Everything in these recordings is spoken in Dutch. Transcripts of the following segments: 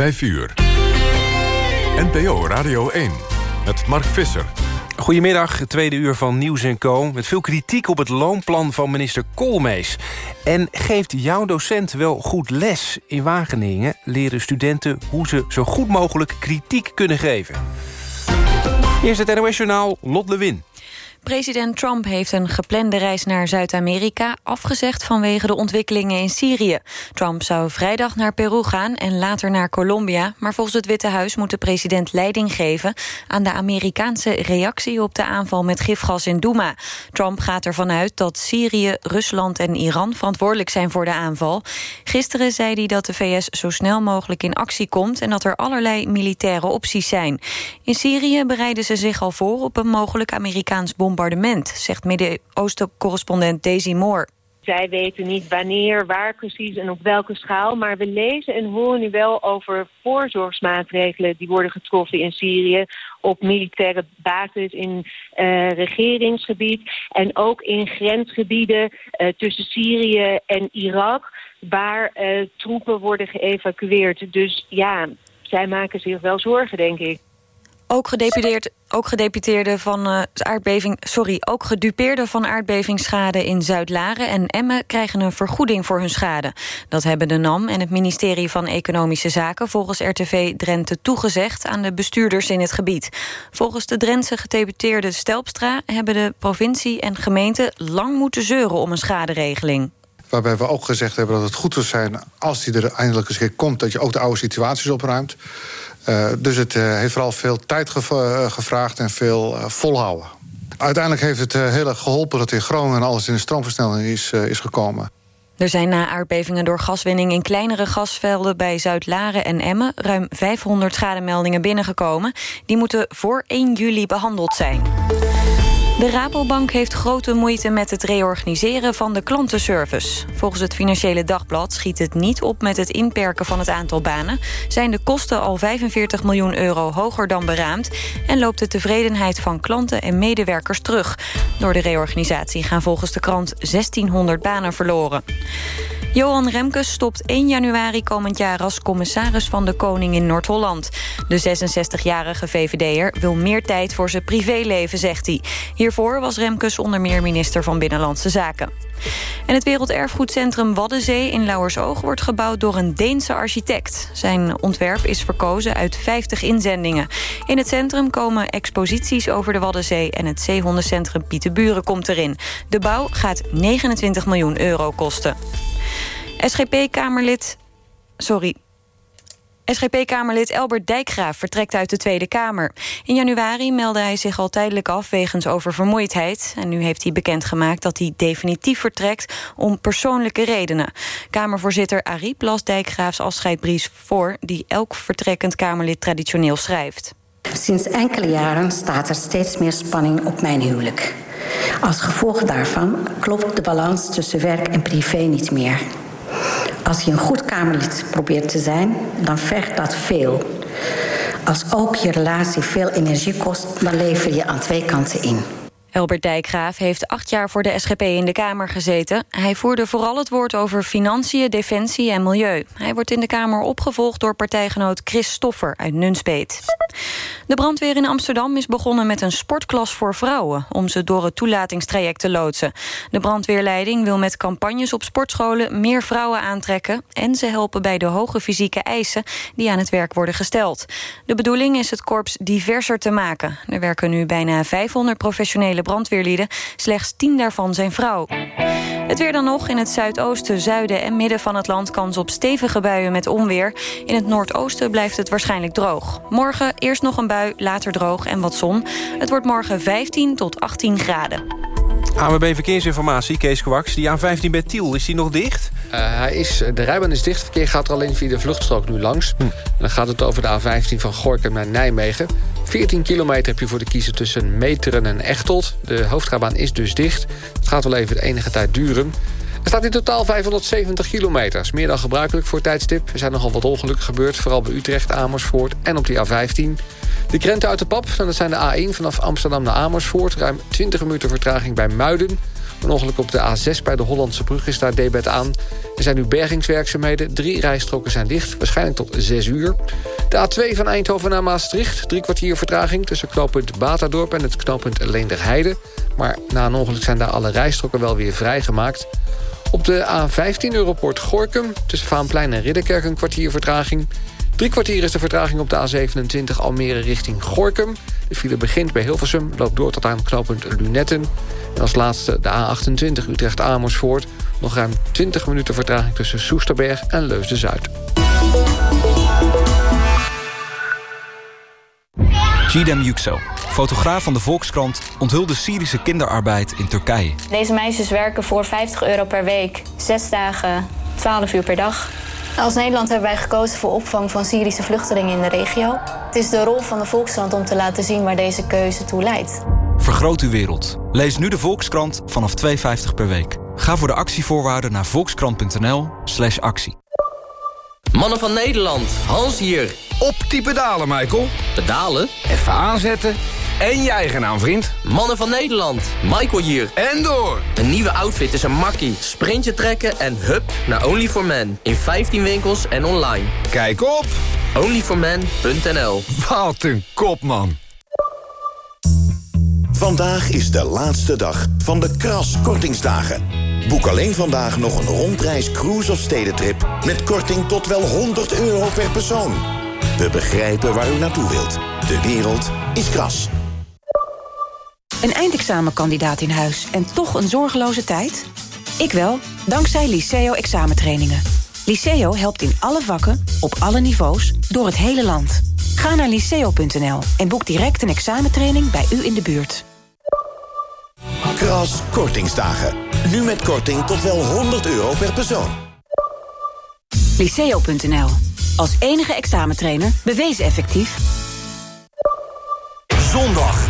5 uur. NPO Radio 1 met Mark Visser. Goedemiddag, tweede uur van Nieuws Co. Met veel kritiek op het loonplan van minister Koolmees. En geeft jouw docent wel goed les? In Wageningen leren studenten hoe ze zo goed mogelijk kritiek kunnen geven. Eerst het NOS Journaal, Lot Lewin. President Trump heeft een geplande reis naar Zuid-Amerika afgezegd vanwege de ontwikkelingen in Syrië. Trump zou vrijdag naar Peru gaan en later naar Colombia, maar volgens het Witte Huis moet de president leiding geven aan de Amerikaanse reactie op de aanval met gifgas in Douma. Trump gaat ervan uit dat Syrië, Rusland en Iran verantwoordelijk zijn voor de aanval. Gisteren zei hij dat de VS zo snel mogelijk in actie komt en dat er allerlei militaire opties zijn. In Syrië bereiden ze zich al voor op een mogelijk Amerikaans bom bombardement, zegt Midden-Oosten-correspondent Daisy Moore. Zij weten niet wanneer, waar precies en op welke schaal. Maar we lezen en horen nu wel over voorzorgsmaatregelen... die worden getroffen in Syrië op militaire basis in uh, regeringsgebied... en ook in grensgebieden uh, tussen Syrië en Irak... waar uh, troepen worden geëvacueerd. Dus ja, zij maken zich wel zorgen, denk ik. Ook, gedeputeerd, ook gedeputeerden van uh, aardbeving, sorry, ook gedupeerden van aardbevingsschade in Zuid-Laren en Emmen krijgen een vergoeding voor hun schade. Dat hebben de NAM en het ministerie van Economische Zaken volgens RTV Drenthe toegezegd aan de bestuurders in het gebied. Volgens de Drentse gedeputeerde Stelpstra hebben de provincie en gemeente lang moeten zeuren om een schaderegeling. Waarbij we ook gezegd hebben dat het goed zou zijn als die er eindelijk eens komt, dat je ook de oude situaties opruimt. Uh, dus het uh, heeft vooral veel tijd uh, gevraagd en veel volhouden. Uiteindelijk heeft het heel erg geholpen dat in Groningen alles in de stroomversnelling is, is gekomen. Er zijn na aardbevingen door gaswinning in kleinere gasvelden bij Zuid-Laren en Emmen ruim 500 schademeldingen binnengekomen. Die moeten voor 1 juli behandeld zijn. De Rabobank heeft grote moeite met het reorganiseren van de klantenservice. Volgens het Financiële Dagblad schiet het niet op met het inperken van het aantal banen... zijn de kosten al 45 miljoen euro hoger dan beraamd... en loopt de tevredenheid van klanten en medewerkers terug. Door de reorganisatie gaan volgens de krant 1600 banen verloren. Johan Remkes stopt 1 januari komend jaar als commissaris van de Koning in Noord-Holland. De 66-jarige VVD'er wil meer tijd voor zijn privéleven, zegt hij. Hiervoor was Remkes onder meer minister van Binnenlandse Zaken. En het Werelderfgoedcentrum Waddenzee in Lauwersoog... wordt gebouwd door een Deense architect. Zijn ontwerp is verkozen uit 50 inzendingen. In het centrum komen exposities over de Waddenzee... en het zeehondencentrum Pieterburen komt erin. De bouw gaat 29 miljoen euro kosten. SGP-Kamerlid... Sorry, SGP-Kamerlid Elbert Dijkgraaf vertrekt uit de Tweede Kamer. In januari meldde hij zich al tijdelijk af wegens oververmoeidheid. En nu heeft hij bekendgemaakt dat hij definitief vertrekt om persoonlijke redenen. Kamervoorzitter Ariep las Dijkgraafs afscheidbrief voor... die elk vertrekkend Kamerlid traditioneel schrijft. Sinds enkele jaren staat er steeds meer spanning op mijn huwelijk. Als gevolg daarvan klopt de balans tussen werk en privé niet meer. Als je een goed Kamerlid probeert te zijn, dan vergt dat veel. Als ook je relatie veel energie kost, dan lever je aan twee kanten in. Elbert Dijkgraaf heeft acht jaar voor de SGP in de Kamer gezeten. Hij voerde vooral het woord over financiën, defensie en milieu. Hij wordt in de Kamer opgevolgd door partijgenoot Chris Stoffer uit Nunspeet. De brandweer in Amsterdam is begonnen met een sportklas voor vrouwen... om ze door het toelatingstraject te loodsen. De brandweerleiding wil met campagnes op sportscholen... meer vrouwen aantrekken en ze helpen bij de hoge fysieke eisen... die aan het werk worden gesteld. De bedoeling is het korps diverser te maken. Er werken nu bijna 500 professionele brandweerlieden. Slechts tien daarvan zijn vrouw. Het weer dan nog. In het zuidoosten, zuiden en midden van het land... kans op stevige buien met onweer. In het noordoosten blijft het waarschijnlijk droog. Morgen eerst nog een bui, later droog en wat zon. Het wordt morgen 15 tot 18 graden. AWB Verkeersinformatie, Kees Kwaks. Die A15 bij Tiel, is die nog dicht? Uh, hij is, de rijbaan is dicht. Het verkeer gaat er alleen via de vluchtstrook nu langs. Hm. En dan gaat het over de A15 van Gorkum naar Nijmegen. 14 kilometer heb je voor de kiezen tussen Meteren en Echteld. De hoofdrijbaan is dus dicht. Het gaat wel even de enige tijd duren. Er staat in totaal 570 kilometers. Meer dan gebruikelijk voor tijdstip. Er zijn nogal wat ongelukken gebeurd. Vooral bij Utrecht, Amersfoort en op die A15. De krenten uit de pap, dat zijn de A1 vanaf Amsterdam naar Amersfoort. Ruim 20 minuten vertraging bij Muiden. Een ongeluk op de A6 bij de Hollandse brug is daar debet aan. Er zijn nu bergingswerkzaamheden. Drie rijstroken zijn dicht, waarschijnlijk tot 6 uur. De A2 van Eindhoven naar Maastricht. Drie kwartier vertraging tussen knooppunt Batadorp en het knooppunt Leenderheide. Maar na een ongeluk zijn daar alle rijstroken wel weer vrijgemaakt. Op de A15 Europort Gorkum tussen Vaanplein en Ridderkerk een kwartier vertraging. Drie kwartier is de vertraging op de A27 Almere richting Gorkum. De file begint bij Hilversum, loopt door tot aan knooppunt Lunetten. En als laatste de A28 Utrecht-Amersfoort. Nog ruim 20 minuten vertraging tussen Soesterberg en Leusden-Zuid. Gidem Yüksel, fotograaf van de Volkskrant... onthulde Syrische kinderarbeid in Turkije. Deze meisjes werken voor 50 euro per week. Zes dagen, 12 uur per dag. Als Nederland hebben wij gekozen voor opvang van Syrische vluchtelingen in de regio. Het is de rol van de Volkskrant om te laten zien waar deze keuze toe leidt. Vergroot uw wereld. Lees nu de Volkskrant vanaf 2,50 per week. Ga voor de actievoorwaarden naar volkskrant.nl slash actie. Mannen van Nederland, Hans hier. Op die pedalen, Michael. Pedalen? Even aanzetten. En je eigen naam, vriend. Mannen van Nederland, Michael hier. En door. Een nieuwe outfit is een makkie. Sprintje trekken en hup naar only for men In 15 winkels en online. Kijk op. onlyformen.nl Wat een kop, man. Vandaag is de laatste dag van de Kras Kortingsdagen. Boek alleen vandaag nog een rondreis cruise of stedentrip... met korting tot wel 100 euro per persoon. We begrijpen waar u naartoe wilt. De wereld is kras. Een eindexamenkandidaat in huis en toch een zorgeloze tijd? Ik wel, dankzij Liceo examentrainingen. Liceo helpt in alle vakken, op alle niveaus, door het hele land. Ga naar liceo.nl en boek direct een examentraining bij u in de buurt. Kras Kortingsdagen. Nu met korting tot wel 100 euro per persoon. Liceo.nl. Als enige examentrainer bewezen effectief. Zondag,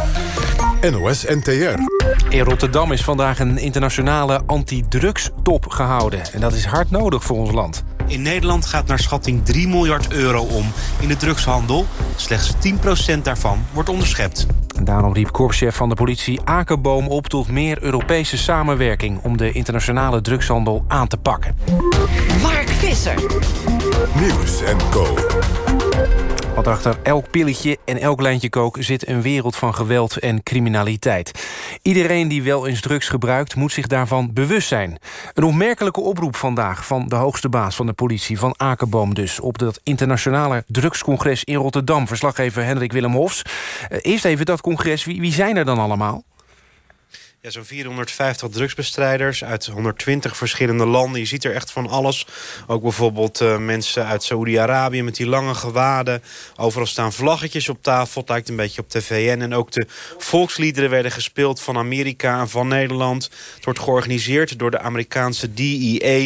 NOS NTR. In Rotterdam is vandaag een internationale anti-drugs-top gehouden. En dat is hard nodig voor ons land. In Nederland gaat naar schatting 3 miljard euro om in de drugshandel. Slechts 10% daarvan wordt onderschept. En daarom riep korpschef van de politie Akerboom op... tot meer Europese samenwerking om de internationale drugshandel aan te pakken. Mark Visser. Nieuws en Co. Want achter elk pilletje en elk lijntje kook zit een wereld van geweld en criminaliteit. Iedereen die wel eens drugs gebruikt moet zich daarvan bewust zijn. Een opmerkelijke oproep vandaag van de hoogste baas van de politie, van Akerboom dus, op dat internationale drugscongres in Rotterdam. Verslaggever Hendrik Willem Hofs. Uh, eerst even dat congres, wie, wie zijn er dan allemaal? Ja, zo'n 450 drugsbestrijders uit 120 verschillende landen. Je ziet er echt van alles. Ook bijvoorbeeld uh, mensen uit Saoedi-Arabië met die lange gewaden. Overal staan vlaggetjes op tafel. Het lijkt een beetje op de VN. En ook de volksliederen werden gespeeld van Amerika en van Nederland. Het wordt georganiseerd door de Amerikaanse DEA.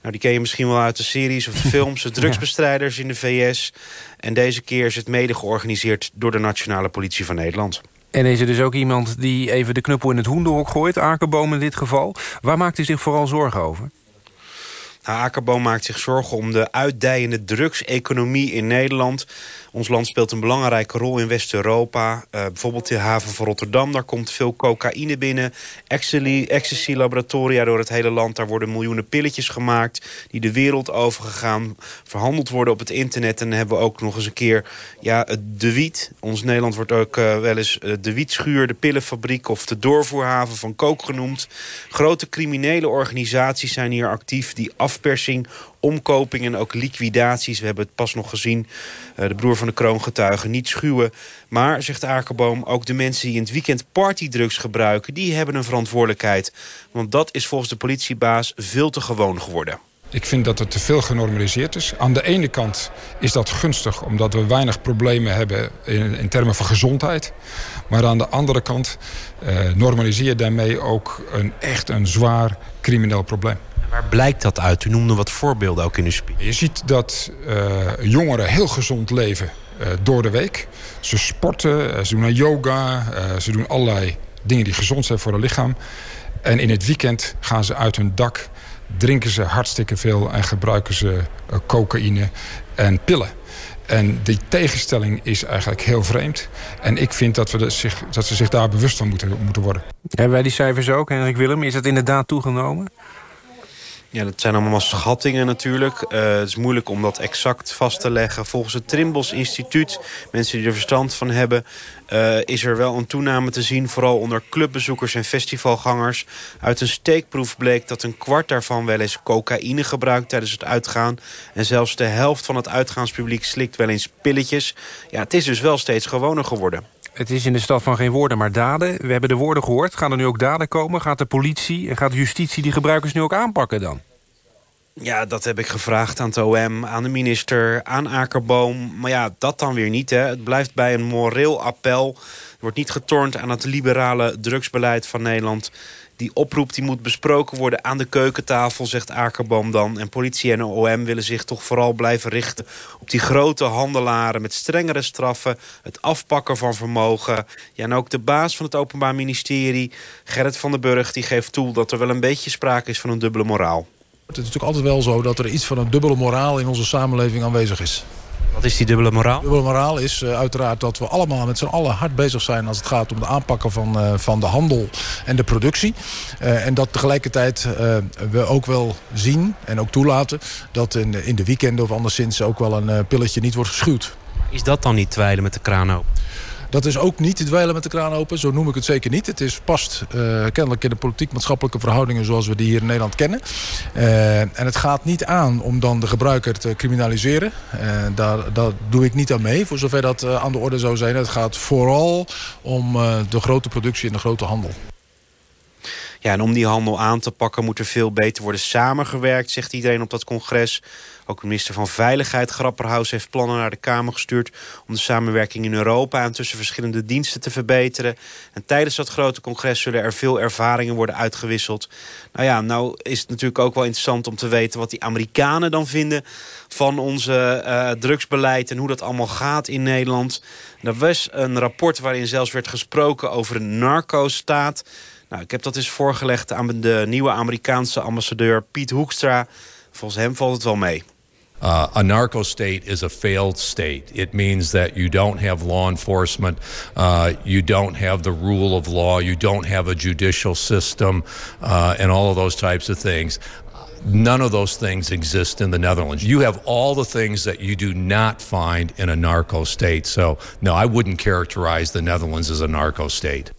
Nou, die ken je misschien wel uit de series of de films. De drugsbestrijders in de VS. En deze keer is het mede georganiseerd door de Nationale Politie van Nederland. En is er dus ook iemand die even de knuppel in het hoenderhok gooit, Akerboom in dit geval. Waar maakt u zich vooral zorgen over? Nou, Akerboom maakt zich zorgen om de uitdijende drugseconomie in Nederland. Ons land speelt een belangrijke rol in West-Europa. Uh, bijvoorbeeld de haven van Rotterdam, daar komt veel cocaïne binnen. Ecstasy-laboratoria door het hele land. Daar worden miljoenen pilletjes gemaakt die de wereld overgegaan. Verhandeld worden op het internet. En dan hebben we ook nog eens een keer ja, de wiet. Ons Nederland wordt ook uh, wel eens uh, de wietschuur, de pillenfabriek... of de doorvoerhaven van kook genoemd. Grote criminele organisaties zijn hier actief die afpersing omkoping en ook liquidaties. We hebben het pas nog gezien. Uh, de broer van de kroongetuigen niet schuwen. Maar, zegt Akerboom, ook de mensen die in het weekend partydrugs gebruiken... die hebben een verantwoordelijkheid. Want dat is volgens de politiebaas veel te gewoon geworden. Ik vind dat het te veel genormaliseerd is. Aan de ene kant is dat gunstig omdat we weinig problemen hebben in, termen van gezondheid. Maar aan de andere kant uh, normaliseer daarmee ook een echt een zwaar crimineel probleem. Waar blijkt dat uit? U noemde wat voorbeelden ook in uw speech. Je ziet dat uh, jongeren heel gezond leven uh, door de week. Ze sporten, uh, ze doen yoga, ze doen allerlei dingen die gezond zijn voor het lichaam. En in het weekend gaan ze uit hun dak, drinken ze hartstikke veel... en gebruiken ze cocaïne en pillen. En die tegenstelling is eigenlijk heel vreemd. En ik vind dat, we de, zich, dat ze zich daar bewust van moeten, moeten worden. Hebben wij die cijfers ook, Henrik Willem? Is het inderdaad toegenomen? Ja, dat zijn allemaal schattingen natuurlijk. Uh, het is moeilijk om dat exact vast te leggen. Volgens het Trimbos Instituut, mensen die er verstand van hebben... Uh, is er wel een toename te zien, vooral onder clubbezoekers en festivalgangers. Uit een steekproef bleek dat een kwart daarvan wel eens cocaïne gebruikt tijdens het uitgaan. En zelfs de helft van het uitgaanspubliek slikt wel eens pilletjes. Ja, het is dus wel steeds gewoner geworden. Het is in de stad van geen woorden, maar daden. We hebben de woorden gehoord. Gaan er nu ook daden komen? Gaat de politie en gaat de justitie die gebruikers nu ook aanpakken dan? Ja, dat heb ik gevraagd aan het OM, aan de minister, aan Akerboom. Maar ja, dat dan weer niet. Hè. Het blijft bij een moreel appel. Er wordt niet getornd aan het liberale drugsbeleid van Nederland. Die oproep die moet besproken worden aan de keukentafel, zegt Akerboom dan. En politie en OM willen zich toch vooral blijven richten... op die grote handelaren met strengere straffen... het afpakken van vermogen. En ook de baas van het Openbaar Ministerie, Gerrit van den Burg... die geeft toe dat er wel een beetje sprake is van een dubbele moraal. Het is natuurlijk altijd wel zo dat er iets van een dubbele moraal in onze samenleving aanwezig is. Wat is die dubbele moraal? Dubbele moraal is uh, uiteraard dat we allemaal met z'n allen hard bezig zijn... als het gaat om de aanpakken van, uh, van de handel en de productie. Uh, en dat tegelijkertijd we ook wel zien en ook toelaten... dat in, in de weekenden of anderszins ook wel een pilletje niet wordt geschuwd. Is dat dan niet twijden met de kraan open? Dat is ook niet het dweilen met de kraan open. Zo noem ik het zeker niet. Het is past uh, kennelijk in de politiek-maatschappelijke verhoudingen... zoals we die hier in Nederland kennen. Uh, en het gaat niet aan om dan de gebruiker te criminaliseren. Uh, daar, daar doe ik niet aan mee, voor zover dat aan de orde zou zijn. Het gaat vooral om de grote productie en de grote handel. Ja, en om die handel aan te pakken moet er veel beter worden samengewerkt, zegt iedereen op dat congres. Ook de minister van Veiligheid, Grapperhaus, heeft plannen naar de Kamer gestuurd... om de samenwerking in Europa en tussen verschillende diensten te verbeteren. En tijdens dat grote congres zullen er veel ervaringen worden uitgewisseld. Nou ja, nou is het natuurlijk ook wel interessant om te weten... wat die Amerikanen dan vinden van onze uh, drugsbeleid... en hoe dat allemaal gaat in Nederland. Er was een rapport waarin zelfs werd gesproken over een narco-staat... Nou, ik heb dat eens voorgelegd aan de nieuwe Amerikaanse ambassadeur Piet Hoekstra. Volgens hem valt het wel mee. Uh, a narco state is a failed state. It means that you don't have law enforcement, uh, you don't have the rule of law, you don't have a judicial system, uh, and all of those types of things. None of those things exist in the Netherlands. You have all the things that you do not find in a narco state. So, no, I wouldn't characterize the Netherlands as a narco state.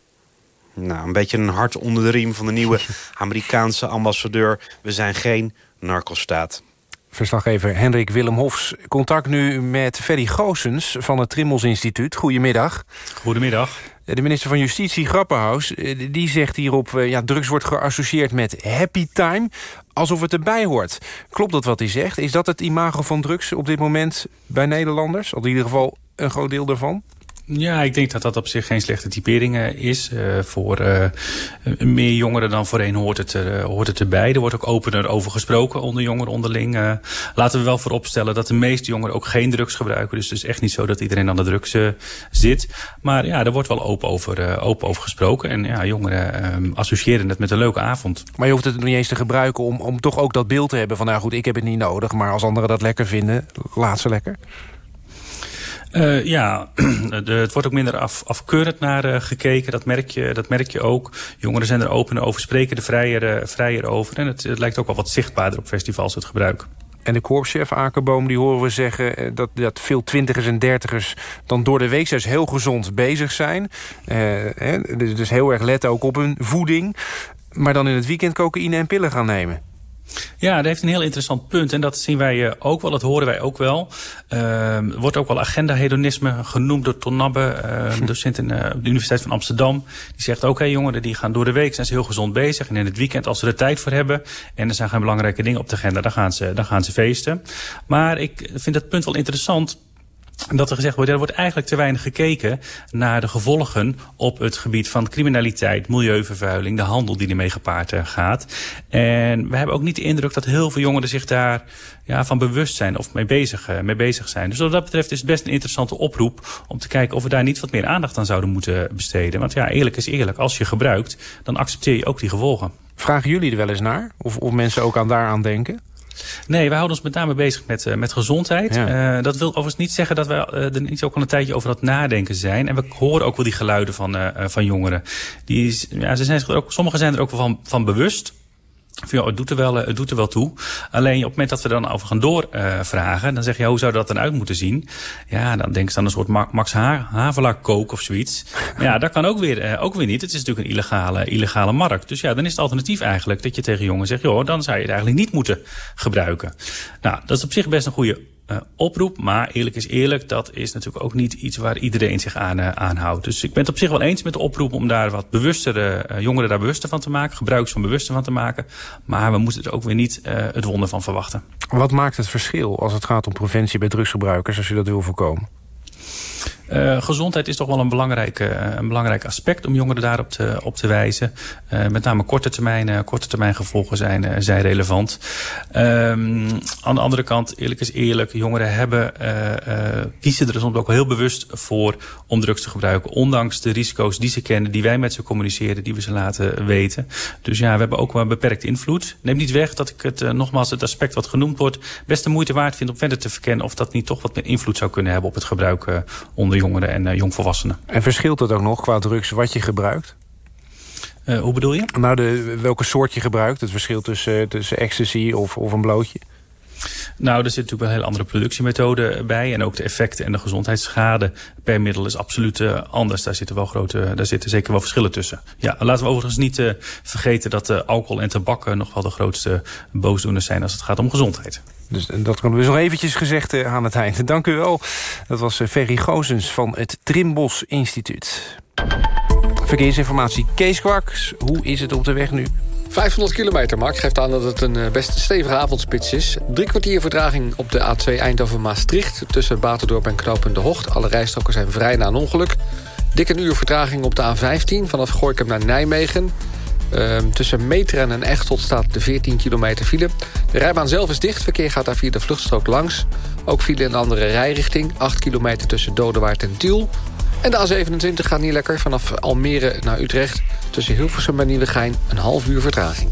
Nou, een beetje een hart onder de riem van de nieuwe Amerikaanse ambassadeur. We zijn geen narcostaat. Verslaggever Hendrik Willem Hofs. Contact nu met Ferry Goosens van het Trimmels Instituut. Goedemiddag. Goedemiddag. De minister van Justitie, Grappenhaus, eh, die zegt hierop... Eh, ja, drugs wordt geassocieerd met happy time, alsof het erbij hoort. Klopt dat wat hij zegt? Is dat het imago van drugs op dit moment bij Nederlanders? Of in ieder geval een groot deel daarvan? Ja, ik denk dat dat op zich geen slechte typering is. Uh, voor uh, meer jongeren dan voorheen hoort het, uh, hoort het erbij. Er wordt ook opener over gesproken onder jongeren onderling. laten we wel vooropstellen dat de meeste jongeren ook geen drugs gebruiken. Dus het is echt niet zo dat iedereen aan de drugs zit. Maar ja, er wordt wel open over, open over gesproken. En ja, jongeren associëren het met een leuke avond. Maar je hoeft het niet eens te gebruiken om, om toch ook dat beeld te hebben van... nou goed, ik heb het niet nodig, maar als anderen dat lekker vinden, laat ze lekker. Uh, ja, het wordt ook minder af, afkeurend naar uh, gekeken. Dat merk, je, dat merk je ook. Jongeren zijn er open over, spreken er vrijer, uh, vrijer over. En het, het, lijkt ook wel wat zichtbaarder op festivals het gebruik. En de korpschef Akerboom, die horen we zeggen... dat, dat veel twintigers en dertigers dan door de week zelfs heel gezond bezig zijn. Hè, dus, dus heel erg letten ook op hun voeding. Maar dan in het weekend cocaïne en pillen gaan nemen. Ja, dat heeft een heel interessant punt. En dat zien wij eh, ook wel, dat horen wij ook wel. Uh, wordt ook wel agenda-hedonisme genoemd door Ton Nabbe, uh, docent in uh, de Universiteit van Amsterdam. Die zegt ook, hé jongeren, die gaan door de week, zijn ze heel gezond bezig. En in het weekend, als ze er tijd voor hebben... en er zijn geen belangrijke dingen op de agenda, dan gaan ze, dan gaan ze feesten. Maar ik vind dat punt wel interessant dat er gezegd wordt, er wordt eigenlijk te weinig gekeken naar de gevolgen op het gebied van criminaliteit, milieuvervuiling, de handel die ermee gepaard eh, gaat. En we hebben ook niet de indruk dat heel veel jongeren zich daar ja, van bewust zijn of mee bezig, uh, mee bezig zijn. Dus wat dat betreft is het best een interessante oproep om te kijken of we daar niet wat meer aandacht aan zouden moeten besteden. Want ja, eerlijk is eerlijk, als je gebruikt, dan accepteer je ook die gevolgen. Vragen jullie er wel eens naar? Of, of mensen ook aan daaraan denken? Nee, wij houden ons met name bezig met, uh, met gezondheid. Ja. Uh, dat wil overigens niet zeggen dat we uh, er niet ook al een tijdje over het nadenken zijn. En we horen ook wel die geluiden van, van jongeren. Die, ja, ze zijn zich er ook, sommigen zijn er ook wel van, van bewust. Van, het, doet er wel, het doet er wel toe. Alleen op het moment dat we dan over gaan doorvragen... Uh, dan zeg je, hoe zou dat dan uit moeten zien? Ja, dan denk je aan een soort Max ha Havelaar kook of zoiets. ja, dat kan ook weer, uh, ook weer niet. Het is natuurlijk een illegale, illegale markt. Dus ja, dan is het alternatief eigenlijk dat je tegen jongen zegt... joh, dan zou je het eigenlijk niet moeten gebruiken. Nou, dat is op zich best een goede uh, oproep. Maar eerlijk is eerlijk, dat is natuurlijk ook niet iets waar iedereen zich aan, uh, aanhoudt. Dus ik ben het op zich wel eens met de oproep om daar wat bewustere uh, jongeren daar bewuster van te maken. Gebruikers van bewuster van te maken. Maar we moeten er ook weer niet het wonder van verwachten. Wat maakt het verschil als het gaat om preventie bij drugsgebruikers, als je dat wil voorkomen? Uh, gezondheid is toch wel een belangrijk, uh, een belangrijk aspect om jongeren daarop te, op te wijzen. Uh, met name korte termijn, korte termijn gevolgen zijn, zijn relevant. Um, aan de andere kant, eerlijk is eerlijk, jongeren hebben, kiezen er soms ook heel bewust voor om drugs te gebruiken. Ondanks de risico's die ze kennen, die wij met ze communiceren, die we ze laten weten. Dus ja, we hebben ook wel een beperkte invloed. Neem niet weg dat ik het, nogmaals, het aspect wat genoemd wordt, best de moeite waard vind om verder te verkennen of dat niet toch wat meer invloed zou kunnen hebben op het gebruik onder jongeren en uh, jongvolwassenen. En verschilt het ook nog qua drugs wat je gebruikt? Uh, hoe bedoel je? Nou, de, welke soort je gebruikt. Het verschil tussen, uh, tussen ecstasy of, of een blootje. Nou, er zit natuurlijk wel een hele andere productiemethode bij. En ook de effecten en de gezondheidsschade per middel is absoluut anders. Daar zitten, wel grote, daar zitten zeker wel verschillen tussen. Ja, laten we overigens niet uh, vergeten dat uh, alcohol en tabak nog wel de grootste boosdoeners zijn als het gaat om gezondheid. Dus dat kunnen we nog eventjes gezegd aan het eind. Dank u wel. Dat was Ferry Gozens van het Trimbos Instituut. Verkeersinformatie Kees Kwaks. Hoe is het op de weg nu? 500 kilometer, Mark. Geeft aan dat het een best stevige avondspits is. Drie kwartier vertraging op de A2 Eindhoven-Maastricht... tussen Baterdorp en Knooppunt de Hocht. Alle rijstroken zijn vrij na een ongeluk. Dik een uur vertraging op de A15 vanaf Gorkum naar Nijmegen. Um, tussen Meteren en Echteld staat de 14 kilometer file. De rijbaan zelf is dicht. Verkeer gaat daar via de vluchtstrook langs. Ook file in een andere rijrichting. 8 kilometer tussen Dodewaard en Tiel. En de A27 gaat niet lekker vanaf Almere naar Utrecht. Tussen Hilversum en Nieuwegein een half uur vertraging.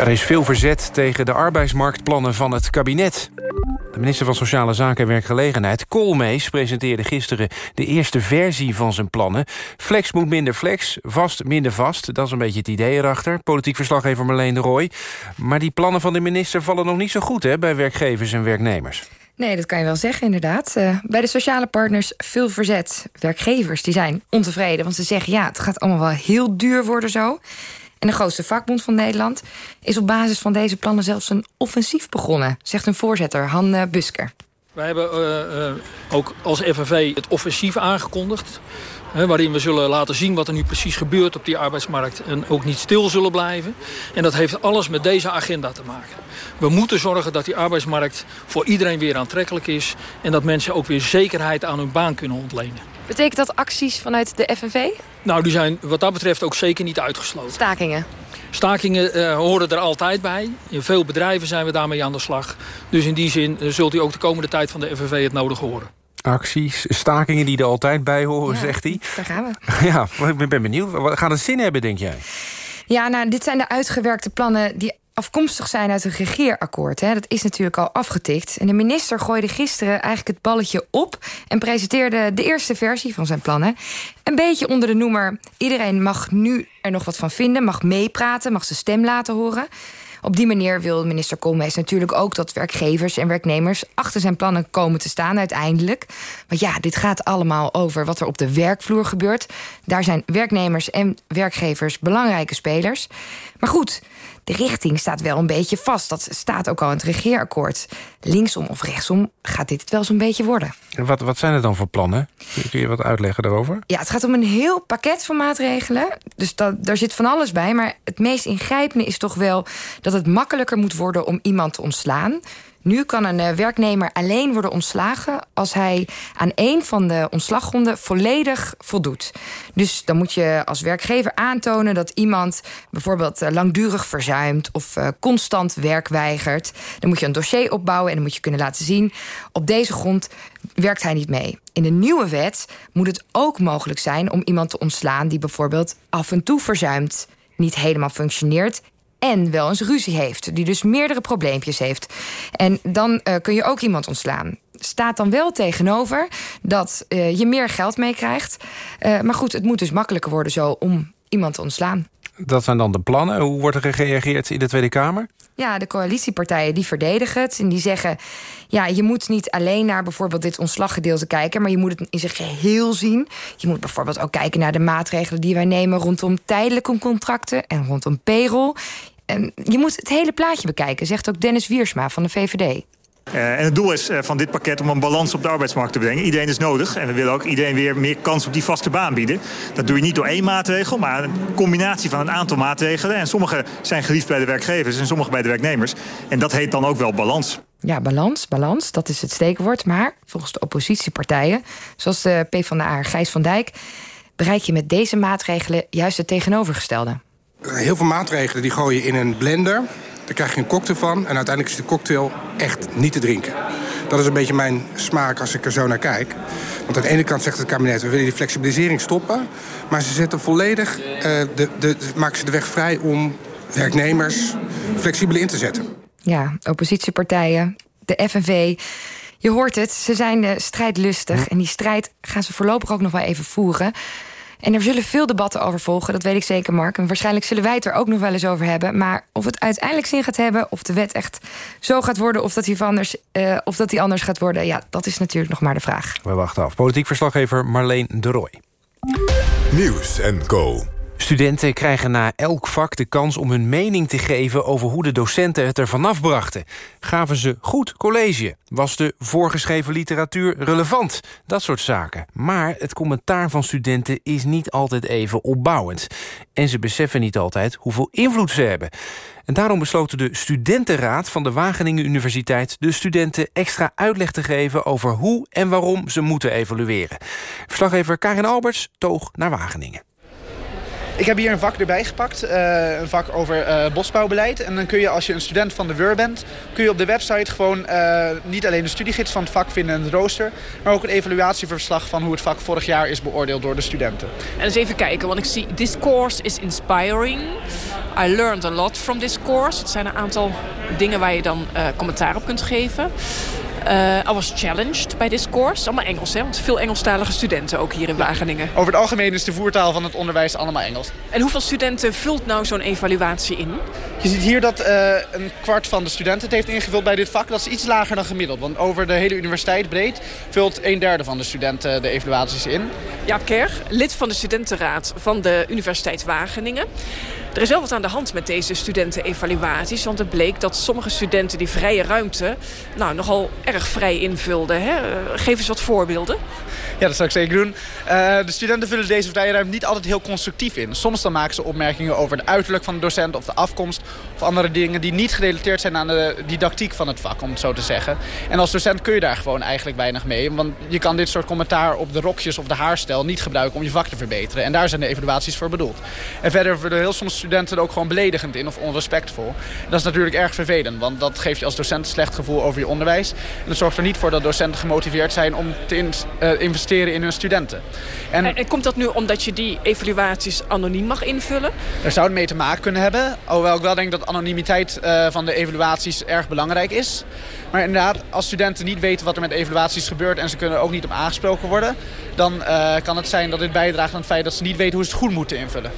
Er is veel verzet tegen de arbeidsmarktplannen van het kabinet. De minister van Sociale Zaken en Werkgelegenheid, Koolmees... presenteerde gisteren de eerste versie van zijn plannen. Flex moet minder flex, vast minder vast. Dat is een beetje het idee erachter. Politiek verslaggever Marleen de Rooij. Maar die plannen van de minister vallen nog niet zo goed hè, bij werkgevers en werknemers. Nee, dat kan je wel zeggen, inderdaad. Uh, bij de sociale partners veel verzet. Werkgevers die zijn ontevreden, want ze zeggen... ja, het gaat allemaal wel heel duur worden zo. En de grootste vakbond van Nederland is op basis van deze plannen zelfs een offensief begonnen, zegt een voorzitter, Han Busker. Wij hebben uh, uh, ook als FNV het offensief aangekondigd. Hè, waarin we zullen laten zien wat er nu precies gebeurt op die arbeidsmarkt. En ook niet stil zullen blijven. En dat heeft alles met deze agenda te maken. We moeten zorgen dat die arbeidsmarkt voor iedereen weer aantrekkelijk is. En dat mensen ook weer zekerheid aan hun baan kunnen ontlenen. Betekent dat acties vanuit de FNV? Nou, die zijn wat dat betreft ook zeker niet uitgesloten. Stakingen? Stakingen uh, horen er altijd bij. In veel bedrijven zijn we daarmee aan de slag. Dus in die zin uh, zult u ook de komende tijd van de FNV het nodig horen. Acties, stakingen die er altijd bij horen, ja, zegt hij. Daar gaan we. Ja, ik ben benieuwd. Gaat het zin hebben, denk jij? Ja, nou, dit zijn de uitgewerkte plannen die afkomstig zijn uit een regeerakkoord. Hè. Dat is natuurlijk al afgetikt. En de minister gooide gisteren eigenlijk het balletje op... en presenteerde de eerste versie van zijn plannen. Een beetje onder de noemer... iedereen mag nu er nog wat van vinden, mag meepraten... mag zijn stem laten horen. Op die manier wil minister Koolmees natuurlijk ook... dat werkgevers en werknemers achter zijn plannen komen te staan uiteindelijk. Want ja, dit gaat allemaal over wat er op de werkvloer gebeurt. Daar zijn werknemers en werkgevers belangrijke spelers. Maar goed, de richting staat wel een beetje vast. Dat staat ook al in het regeerakkoord. Linksom of rechtsom gaat dit het wel zo'n beetje worden. En wat, wat zijn er dan voor plannen? Kun je wat uitleggen daarover? Ja, het gaat om een heel pakket van maatregelen. Dus dat, daar zit van alles bij. Maar het meest ingrijpende is toch wel dat het makkelijker moet worden om iemand te ontslaan. Nu kan een eh, werknemer alleen worden ontslagen als hij aan één van de ontslaggronden volledig voldoet. Dus dan moet je als werkgever aantonen dat iemand bijvoorbeeld eh, langdurig verzuimt of eh, constant werk weigert. Dan moet je een dossier opbouwen en dan moet je kunnen laten zien: op deze grond werkt hij niet mee. In de nieuwe wet moet het ook mogelijk zijn om iemand te ontslaan die bijvoorbeeld af en toe verzuimt, niet helemaal functioneert en wel eens ruzie heeft. Die dus meerdere probleempjes heeft. En dan uh, kun je ook iemand ontslaan. Staat dan wel tegenover dat uh, je meer geld meekrijgt. Uh, maar goed, het moet dus makkelijker worden zo om iemand te ontslaan. Dat zijn dan de plannen. Hoe wordt er gereageerd in de Tweede Kamer? Ja, de coalitiepartijen die verdedigen het. En die zeggen, ja, je moet niet alleen naar bijvoorbeeld dit ontslaggedeelte kijken... maar je moet het in zijn geheel zien. Je moet bijvoorbeeld ook kijken naar de maatregelen die wij nemen... rondom tijdelijke contracten en rondom payroll. En je moet het hele plaatje bekijken, zegt ook Dennis Wiersma van de VVD. Uh, en het doel is uh, van dit pakket om een balans op de arbeidsmarkt te brengen. Iedereen is nodig en we willen ook iedereen weer meer kans op die vaste baan bieden. Dat doe je niet door één maatregel, maar een combinatie van een aantal maatregelen. En sommige zijn geliefd bij de werkgevers en sommige bij de werknemers. En dat heet dan ook wel balans. Ja, balans, balans, dat is het steekwoord. Maar volgens de oppositiepartijen, zoals de PvdA Gijs van Dijk... bereik je met deze maatregelen juist het tegenovergestelde. Heel veel maatregelen die gooi je in een blender. Daar krijg je een cocktail van. En uiteindelijk is de cocktail echt niet te drinken. Dat is een beetje mijn smaak als ik er zo naar kijk. Want aan de ene kant zegt het kabinet... we willen die flexibilisering stoppen. Maar ze zetten volledig... Uh, de, de, maken ze de weg vrij om werknemers flexibel in te zetten. Ja, oppositiepartijen, de FNV... Je hoort het, ze zijn uh, strijdlustig. En die strijd gaan ze voorlopig ook nog wel even voeren... En er zullen veel debatten over volgen, dat weet ik zeker, Mark. En waarschijnlijk zullen wij het er ook nog wel eens over hebben. Maar of het uiteindelijk zin gaat hebben, of de wet echt zo gaat worden... of dat die anders, uh, of dat die anders gaat worden, ja, dat is natuurlijk nog maar de vraag. We wachten af. Politiek verslaggever Marleen de Roy. Nieuws en Co. Studenten krijgen na elk vak de kans om hun mening te geven... over hoe de docenten het er vanaf brachten. Gaven ze goed college? Was de voorgeschreven literatuur relevant? Dat soort zaken. Maar het commentaar van studenten is niet altijd even opbouwend. En ze beseffen niet altijd hoeveel invloed ze hebben. En daarom besloten de studentenraad van de Wageningen Universiteit... de studenten extra uitleg te geven over hoe en waarom ze moeten evalueren. Verslaggever Karin Alberts toog naar Wageningen. Ik heb hier een vak erbij gepakt, uh, een vak over uh, bosbouwbeleid. En dan kun je, als je een student van de WUR bent, kun je op de website gewoon uh, niet alleen de studiegids van het vak vinden en het rooster, maar ook een evaluatieverslag van hoe het vak vorig jaar is beoordeeld door de studenten. En eens even kijken, want ik zie, this course is inspiring. I learned a lot from this course. Het zijn een aantal dingen waar je dan commentaar op kunt geven. Uh, I was challenged bij this course. Allemaal Engels, hè? want veel Engelstalige studenten ook hier in Wageningen. Over het algemeen is de voertaal van het onderwijs allemaal Engels. En hoeveel studenten vult nou zo'n evaluatie in? Je ziet hier dat uh, een kwart van de studenten het heeft ingevuld bij dit vak. Dat is iets lager dan gemiddeld. Want over de hele universiteit breed vult een derde van de studenten de evaluaties in. Jaap Kerg, lid van de studentenraad van de Universiteit Wageningen. Er is wel wat aan de hand met deze studentenevaluaties. Want het bleek dat sommige studenten die vrije ruimte... nou, nogal erg vrij invulden. Hè? Geef eens wat voorbeelden. Ja, dat zou ik zeker doen. Uh, de studenten vullen deze vrije ruimte niet altijd heel constructief in. Soms dan maken ze opmerkingen over het uiterlijk van de docent of de afkomst... of andere dingen die niet gerelateerd zijn aan de didactiek van het vak, om het zo te zeggen. En als docent kun je daar gewoon eigenlijk weinig mee. Want je kan dit soort commentaar op de rokjes of de haarstijl niet gebruiken om je vak te verbeteren. En daar zijn de evaluaties voor bedoeld. En verder vullen heel soms studenten ook gewoon beledigend in of onrespectvol. En dat is natuurlijk erg vervelend, want dat geeft je als docent een slecht gevoel over je onderwijs. En dat zorgt er niet voor dat docenten gemotiveerd zijn om te in, uh, investeren in hun studenten. En, en, en, komt dat nu omdat je die evaluaties anoniem mag invullen? Er zou het mee te maken kunnen hebben. Hoewel ik wel denk dat anonimiteit uh, van de evaluaties erg belangrijk is. Maar inderdaad, als studenten niet weten wat er met evaluaties gebeurt... en ze kunnen ook niet op aangesproken worden... dan uh, kan het zijn dat dit bijdraagt aan het feit dat ze niet weten hoe ze het goed moeten invullen.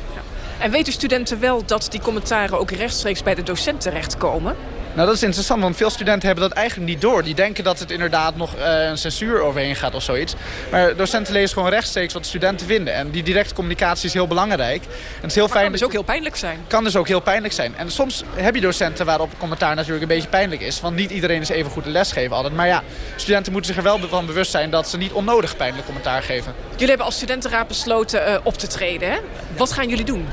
En weten studenten wel dat die commentaren ook rechtstreeks bij de docent terechtkomen? Nou, dat is interessant, want veel studenten hebben dat eigenlijk niet door. Die denken dat het inderdaad nog uh, een censuur overheen gaat of zoiets. Maar docenten lezen gewoon rechtstreeks wat studenten vinden. En die directe communicatie is heel belangrijk. En het is heel maar fijn kan dus ook heel pijnlijk zijn. Kan dus ook heel pijnlijk zijn. En soms heb je docenten waarop commentaar natuurlijk een beetje pijnlijk is. Want niet iedereen is even goed de les geven altijd. Maar ja, studenten moeten zich er wel van bewust zijn dat ze niet onnodig pijnlijk commentaar geven. Jullie hebben als studentenraad besloten uh, op te treden, hè? Wat gaan jullie doen?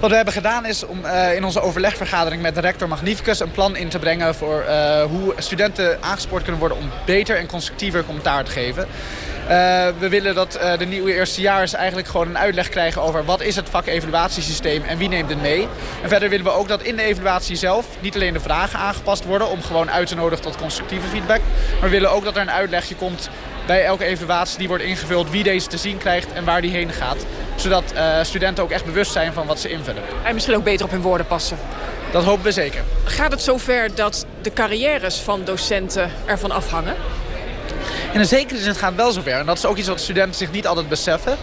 Wat we hebben gedaan is om uh, in onze overlegvergadering met de rector Magnificus een plan in te brengen voor uh, hoe studenten aangespoord kunnen worden om beter en constructiever commentaar te geven. Uh, we willen dat de nieuwe eerstejaars eigenlijk gewoon een uitleg krijgen over wat is het vakevaluatiesysteem en wie neemt het mee. En verder willen we ook dat in de evaluatie zelf niet alleen de vragen aangepast worden om gewoon uit te nodigen tot constructieve feedback. Maar we willen ook dat er een uitlegje komt bij elke evaluatie die wordt ingevuld wie deze te zien krijgt en waar die heen gaat. Zodat uh, studenten ook echt bewust zijn van wat ze invullen. En misschien ook beter op hun woorden passen. Dat hopen we zeker. Gaat het zover dat de carrières van docenten ervan afhangen? In een zekere zin gaat het wel zover. En dat is ook iets wat studenten zich niet altijd beseffen.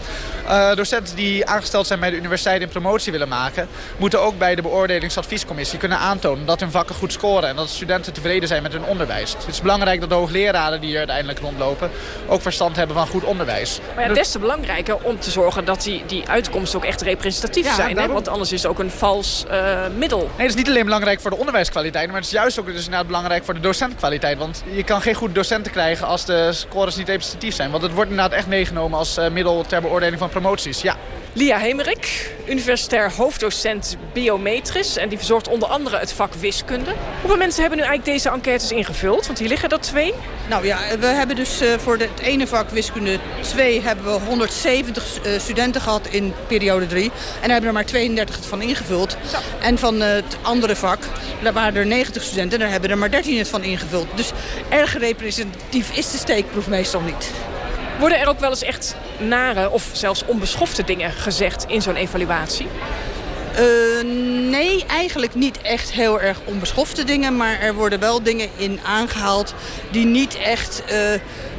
Uh, docenten die aangesteld zijn bij de universiteit en promotie willen maken... moeten ook bij de beoordelingsadviescommissie kunnen aantonen... dat hun vakken goed scoren en dat studenten tevreden zijn met hun onderwijs. Het is belangrijk dat de hoogleraren die hier uiteindelijk rondlopen... ook verstand hebben van goed onderwijs. Maar ja, des te belangrijker om te zorgen dat die, die uitkomsten ook echt representatief Ja, zijn. Hè? Want anders is het ook een vals eh, middel. Nee, het is niet alleen belangrijk voor de onderwijskwaliteit... maar het is juist ook dus inderdaad belangrijk voor de docentkwaliteit. Want je kan geen goede docenten krijgen als de scores niet representatief zijn. Want het wordt inderdaad echt meegenomen als eh, middel ter beoordeling van promoties. Ja. Lia Hemerik, universitair hoofddocent biometris. En die verzorgt onder andere het vak wiskunde. Hoeveel mensen hebben nu eigenlijk deze enquêtes ingevuld? Want hier liggen er twee. Nou ja, we hebben dus eh, voor het ene vak wiskunde 2 hebben we 170 eh, studenten gehad in periode 3. En daar hebben er maar 32 het van ingevuld. En van het andere vak, daar waren er 90 studenten en daar hebben er maar 13 het van ingevuld. Dus erg representatief is de steekproef meestal niet. Worden er ook wel eens echt nare of zelfs onbeschofte dingen gezegd in zo'n evaluatie? Eh, nee, eigenlijk niet echt heel erg onbeschofte dingen. Maar er worden wel dingen in aangehaald die niet echt eh,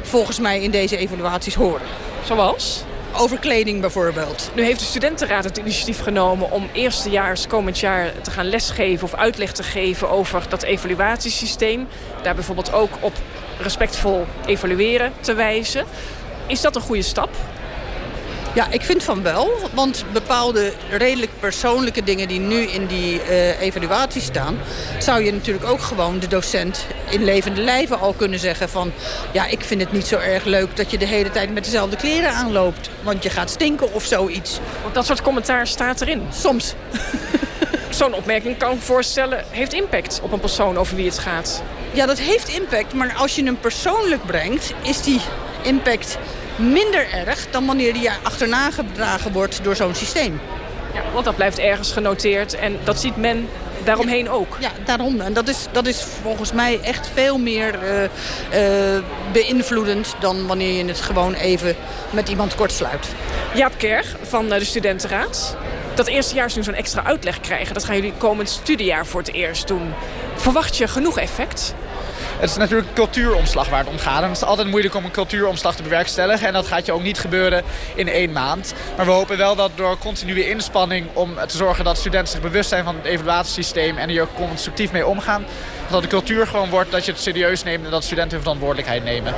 volgens mij in deze evaluaties horen. Zoals? Over kleding bijvoorbeeld. Nu heeft de studentenraad het initiatief genomen om eerstejaars komend jaar te gaan lesgeven of uitleg te geven over dat evaluatiesysteem. Daar bijvoorbeeld ook op respectvol evalueren te wijzen. Is dat een goede stap? Ja, ik vind van wel. Want bepaalde redelijk persoonlijke dingen die nu in die uh, evaluatie staan... zou je natuurlijk ook gewoon de docent in levende lijven al kunnen zeggen van... ja, ik vind het niet zo erg leuk dat je de hele tijd met dezelfde kleren aanloopt. Want je gaat stinken of zoiets. Want dat soort commentaar staat erin? Soms. Zo'n opmerking kan voorstellen heeft impact op een persoon over wie het gaat. Ja, dat heeft impact. Maar als je hem persoonlijk brengt, is die impact minder erg dan wanneer die achterna gedragen wordt door zo'n systeem. Ja, want dat blijft ergens genoteerd en dat ziet men daaromheen ook. Ja, daarom. En dat is, dat is volgens mij echt veel meer uh, uh, beïnvloedend dan wanneer je het gewoon even met iemand kort sluit. Jaap Kerg van de Studentenraad. Dat eerstejaars nu zo'n extra uitleg krijgen, dat gaan jullie komend studiejaar voor het eerst doen. Verwacht je genoeg effect? Het is natuurlijk cultuuromslag waar het om gaat. Het is altijd moeilijk om een cultuuromslag te bewerkstelligen. En dat gaat je ook niet gebeuren in één maand. Maar we hopen wel dat door continue inspanning om te zorgen dat studenten zich bewust zijn van het evaluatiesysteem en hier constructief mee omgaan. Dat de cultuur gewoon wordt dat je het serieus neemt en dat studenten hun verantwoordelijkheid nemen.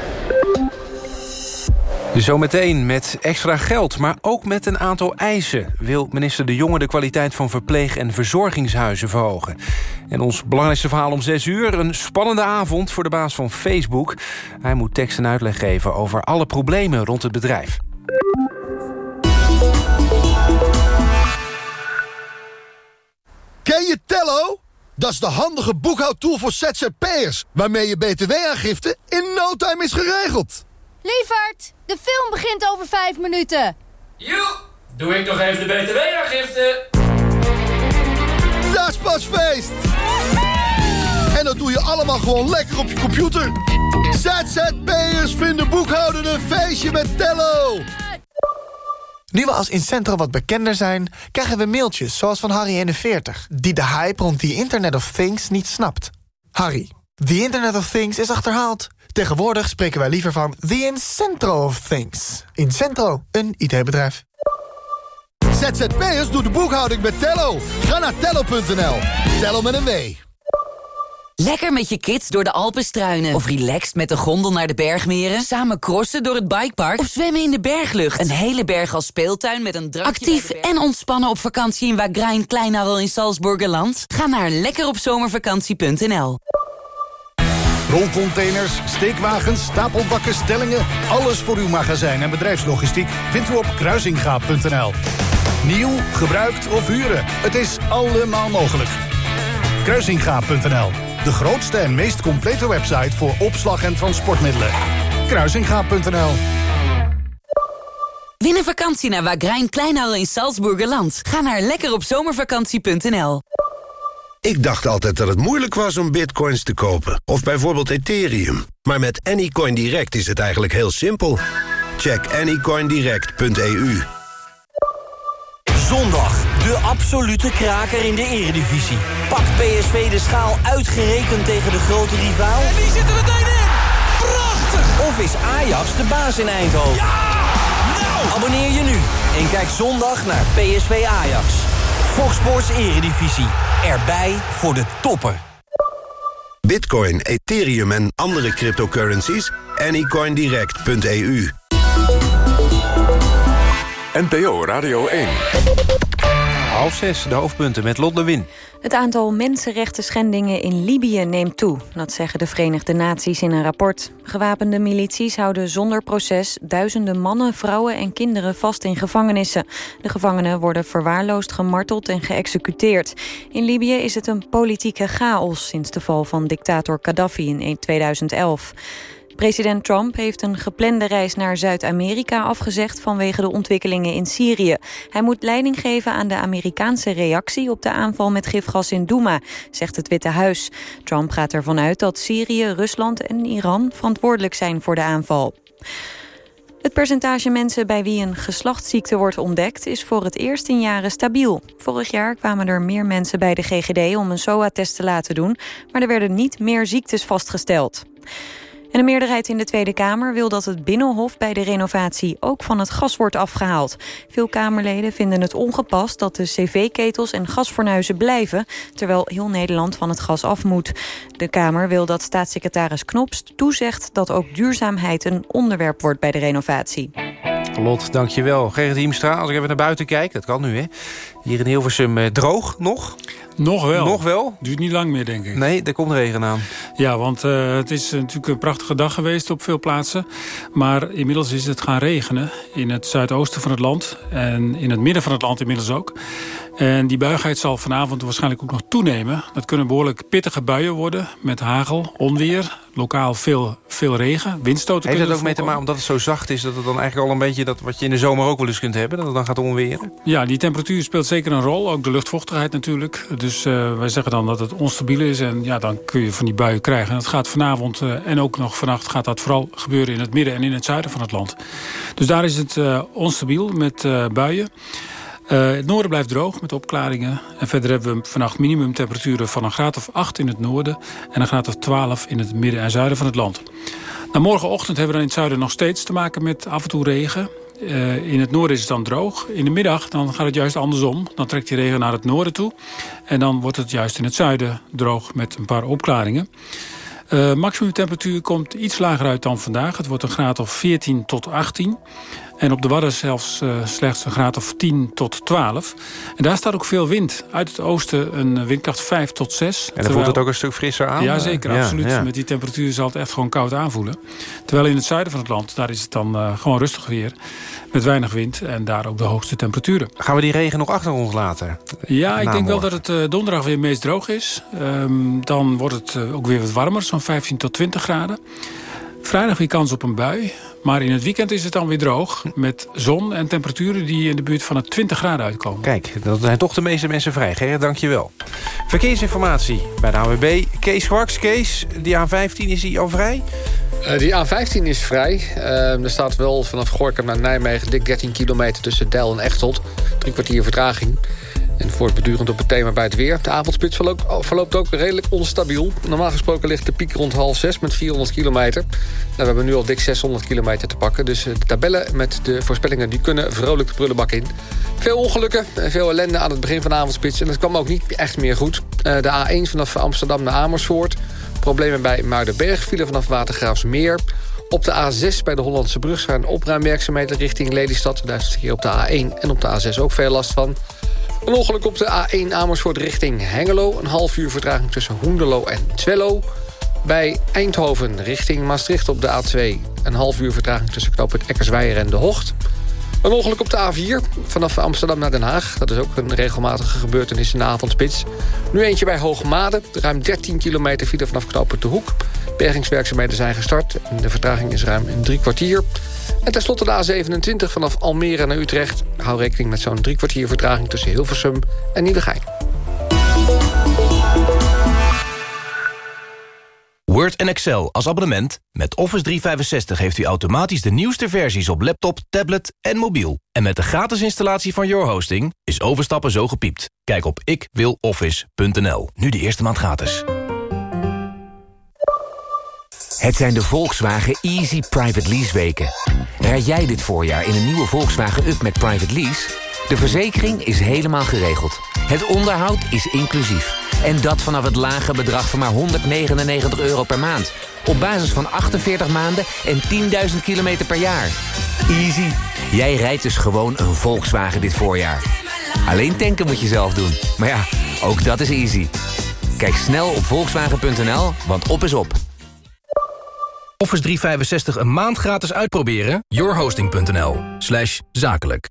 Zometeen met extra geld, maar ook met een aantal eisen... wil minister De Jonge de kwaliteit van verpleeg- en verzorgingshuizen verhogen. En ons belangrijkste verhaal om 6 uur... een spannende avond voor de baas van Facebook. Hij moet tekst en uitleg geven over alle problemen rond het bedrijf. Ken je Tello? Dat is de handige boekhoudtool voor ZZP'ers... waarmee je btw-aangifte in no time is geregeld. Lievert, de film begint over vijf minuten. Joe, doe ik nog even de btw-aangifte. Dat is pas feest. En dat doe je allemaal gewoon lekker op je computer. ZZP'ers vinden boekhouden een feestje met Tello. Nu we als Incentro wat bekender zijn, krijgen we mailtjes zoals van Harry41... die de hype rond the Internet of Things niet snapt. Harry, the Internet of Things is achterhaald. Tegenwoordig spreken wij liever van the Incentro of Things. Incentro, een IT-bedrijf. ZZP'ers doet de boekhouding met Tello. Ga naar tello.nl. Tello met een W. Lekker met je kids door de Alpen struinen. Of relaxed met de gondel naar de bergmeren. Samen crossen door het bikepark. Of zwemmen in de berglucht. Een hele berg als speeltuin met een drankje Actief en ontspannen op vakantie in Wagrain Kleinarel in Salzburgerland. Ga naar lekkeropzomervakantie.nl Rolcontainers, steekwagens, stapelbakken, stellingen... alles voor uw magazijn en bedrijfslogistiek vindt u op kruisingaap.nl. Nieuw, gebruikt of huren, het is allemaal mogelijk. Kruisingaap.nl, de grootste en meest complete website... voor opslag en transportmiddelen. Kruisingaap.nl Win een vakantie naar Wagrijn Kleinhal in Salzburgerland. Ga naar lekkeropzomervakantie.nl Ik dacht altijd dat het moeilijk was om bitcoins te kopen. Of bijvoorbeeld Ethereum. Maar met Anycoin Direct is het eigenlijk heel simpel. Check anycoindirect.eu Zondag, de absolute kraker in de eredivisie. Pakt PSV de schaal uitgerekend tegen de grote rivaal? En die zitten meteen in! Prachtig! Of is Ajax de baas in Eindhoven? Ja! Nou! Abonneer je nu en kijk zondag naar PSV Ajax. Fox Sports Eredivisie. Erbij voor de toppen. Bitcoin, Ethereum en andere cryptocurrencies? anycoindirect.eu NPO Radio 1. Half zes, de hoofdpunten met Lot de Win. Het aantal mensenrechten schendingen in Libië neemt toe. Dat zeggen de Verenigde Naties in een rapport. Gewapende milities houden zonder proces duizenden mannen, vrouwen en kinderen vast in gevangenissen. De gevangenen worden verwaarloosd, gemarteld en geëxecuteerd. In Libië is het een politieke chaos sinds de val van dictator Gaddafi in 2011. President Trump heeft een geplande reis naar Zuid-Amerika afgezegd vanwege de ontwikkelingen in Syrië. Hij moet leiding geven aan de Amerikaanse reactie op de aanval met gifgas in Douma, zegt het Witte Huis. Trump gaat ervan uit dat Syrië, Rusland en Iran verantwoordelijk zijn voor de aanval. Het percentage mensen bij wie een geslachtsziekte wordt ontdekt... is voor het eerst in jaren stabiel. Vorig jaar kwamen er meer mensen bij de GGD om een SOA-test te laten doen... maar er werden niet meer ziektes vastgesteld. En de meerderheid in de Tweede Kamer wil dat het Binnenhof bij de renovatie ook van het gas wordt afgehaald. Veel Kamerleden vinden het ongepast dat de cv-ketels en gasfornuizen blijven, terwijl heel Nederland van het gas af moet. De Kamer wil dat staatssecretaris Knops toezegt dat ook duurzaamheid een onderwerp wordt bij de renovatie. Lot, dankjewel. Gerrit Hiemstra, als ik even naar buiten kijk, dat kan nu hè. Hier in Hilversum eh, droog nog? Nog wel. Nog wel? Duurt niet lang meer, denk ik. Nee, er komt regen aan. Ja, want uh, het is natuurlijk een prachtige dag geweest op veel plaatsen. Maar inmiddels is het gaan regenen in het zuidoosten van het land. En in het midden van het land inmiddels ook. En die buigheid zal vanavond waarschijnlijk ook nog toenemen. Dat kunnen behoorlijk pittige buien worden met hagel, onweer, lokaal veel, veel regen, windstoten. Heeft dat ook mee te maken omdat het zo zacht is... dat het dan eigenlijk al een beetje dat wat je in de zomer ook wel eens kunt hebben... dat het dan gaat onweren? Ja, die temperatuur speelt zeker een rol. Ook de luchtvochtigheid natuurlijk. Dus uh, wij zeggen dan dat het onstabiel is. En ja, dan kun je van die buien krijgen. En dat gaat vanavond uh, en ook nog vannacht gaat dat vooral gebeuren... in het midden en in het zuiden van het land. Dus daar is het uh, onstabiel met buien. Uh, het noorden blijft droog met opklaringen. En verder hebben we vannacht minimumtemperaturen van een graad of 8 in het noorden... en een graad of 12 in het midden en zuiden van het land. Nou, morgenochtend hebben we dan in het zuiden nog steeds te maken met af en toe regen. Uh, in het noorden is het dan droog. In de middag dan gaat het juist andersom. Dan trekt die regen naar het noorden toe. En dan wordt het juist in het zuiden droog met een paar opklaringen. Uh, maximumtemperatuur komt iets lager uit dan vandaag. Het wordt een graad of 14 tot 18. En op de Wadden zelfs uh, slechts een graad of 10 tot 12. En daar staat ook veel wind. Uit het oosten een windkracht 5 tot 6. En dan terwijl... voelt het ook een stuk frisser aan? Ja, zeker. Ja, absoluut. Ja. Met die temperatuur zal het echt gewoon koud aanvoelen. Terwijl in het zuiden van het land, daar is het dan uh, gewoon rustig weer. Met weinig wind en daar ook de hoogste temperaturen. Gaan we die regen nog achter ons laten? Ja, ik denk wel dat het uh, donderdag weer meest droog is. Um, dan wordt het ook weer wat warmer, zo'n 15 tot 20 graden. Vrijdag weer kans op een bui. Maar in het weekend is het dan weer droog. Met zon en temperaturen die in de buurt van het 20 graden uitkomen. Kijk, dat zijn toch de meeste mensen vrij. Gerrit, dank je wel. Verkeersinformatie bij de AWB. Kees Kwaks. Kees, die A15, is die al vrij? Uh, die A15 is vrij. Uh, er staat wel vanaf Gorkum naar Nijmegen... dik 13 kilometer tussen Deil en Echteld. Drie kwartier vertraging. En voortbedurend op het thema bij het weer. De avondspits verloopt, verloopt ook redelijk onstabiel. Normaal gesproken ligt de piek rond half zes met 400 kilometer. Nou, we hebben nu al dik 600 kilometer te pakken. Dus de tabellen met de voorspellingen die kunnen vrolijk de prullenbak in. Veel ongelukken en veel ellende aan het begin van de avondspits. En dat kwam ook niet echt meer goed. De A1 vanaf Amsterdam naar Amersfoort. Problemen bij Muidenberg vielen vanaf Watergraafsmeer. Op de A6 bij de Hollandse Brug zijn opruimwerkzaamheden richting Lelystad. Daar is hier op de A1 en op de A6 ook veel last van. Een ongeluk op de A1 Amersfoort richting Hengelo. Een half uur vertraging tussen Hoenderlo en Twello. Bij Eindhoven richting Maastricht op de A2. Een half uur vertraging tussen knooppunt Eckersweijer en De Hocht. Een ongeluk op de A4 vanaf Amsterdam naar Den Haag. Dat is ook een regelmatige gebeurtenis in de avondspits. Nu eentje bij Hoogmade. Ruim 13 kilometer file vanaf knooppunt De Hoek. Bergingswerkzaamheden zijn gestart. De vertraging is ruim een drie kwartier. En tenslotte de A27 vanaf Almere naar Utrecht. Hou rekening met zo'n drie kwartier vertraging tussen Hilversum en Nieuwegein. Word en Excel als abonnement. Met Office 365 heeft u automatisch de nieuwste versies op laptop, tablet en mobiel. En met de gratis installatie van Your Hosting is overstappen zo gepiept. Kijk op ikwiloffice.nl. Nu de eerste maand gratis. Het zijn de Volkswagen Easy Private Lease weken. Rijd jij dit voorjaar in een nieuwe Volkswagen Up met Private Lease? De verzekering is helemaal geregeld. Het onderhoud is inclusief. En dat vanaf het lage bedrag van maar 199 euro per maand. Op basis van 48 maanden en 10.000 kilometer per jaar. Easy. Jij rijdt dus gewoon een Volkswagen dit voorjaar. Alleen tanken moet je zelf doen. Maar ja, ook dat is easy. Kijk snel op volkswagen.nl, want op is op. Office 365 een maand gratis uitproberen? yourhosting.nl zakelijk.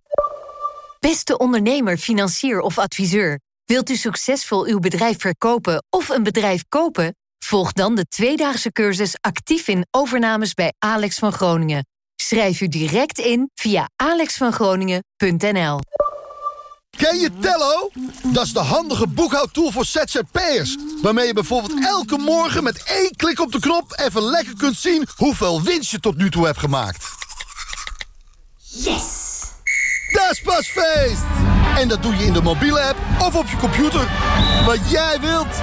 Beste ondernemer, financier of adviseur. Wilt u succesvol uw bedrijf verkopen of een bedrijf kopen? Volg dan de tweedaagse cursus actief in overnames bij Alex van Groningen. Schrijf u direct in via alexvangroningen.nl. Ken je Tello? Dat is de handige boekhoudtool voor ZZP'ers. Waarmee je bijvoorbeeld elke morgen met één klik op de knop... even lekker kunt zien hoeveel winst je tot nu toe hebt gemaakt. Yes! Dat is pas feest! En dat doe je in de mobiele app of op je computer. Wat jij wilt.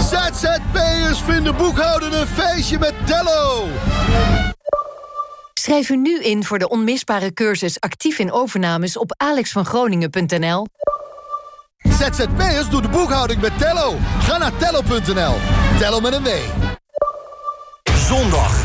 ZZP'ers vinden boekhouden een feestje met Tello. Schrijf u nu in voor de onmisbare cursus actief in overnames op alexvangroningen.nl. ZZP'ers doen de boekhouding met Tello. Ga naar tello.nl. Tello met een W. Zondag,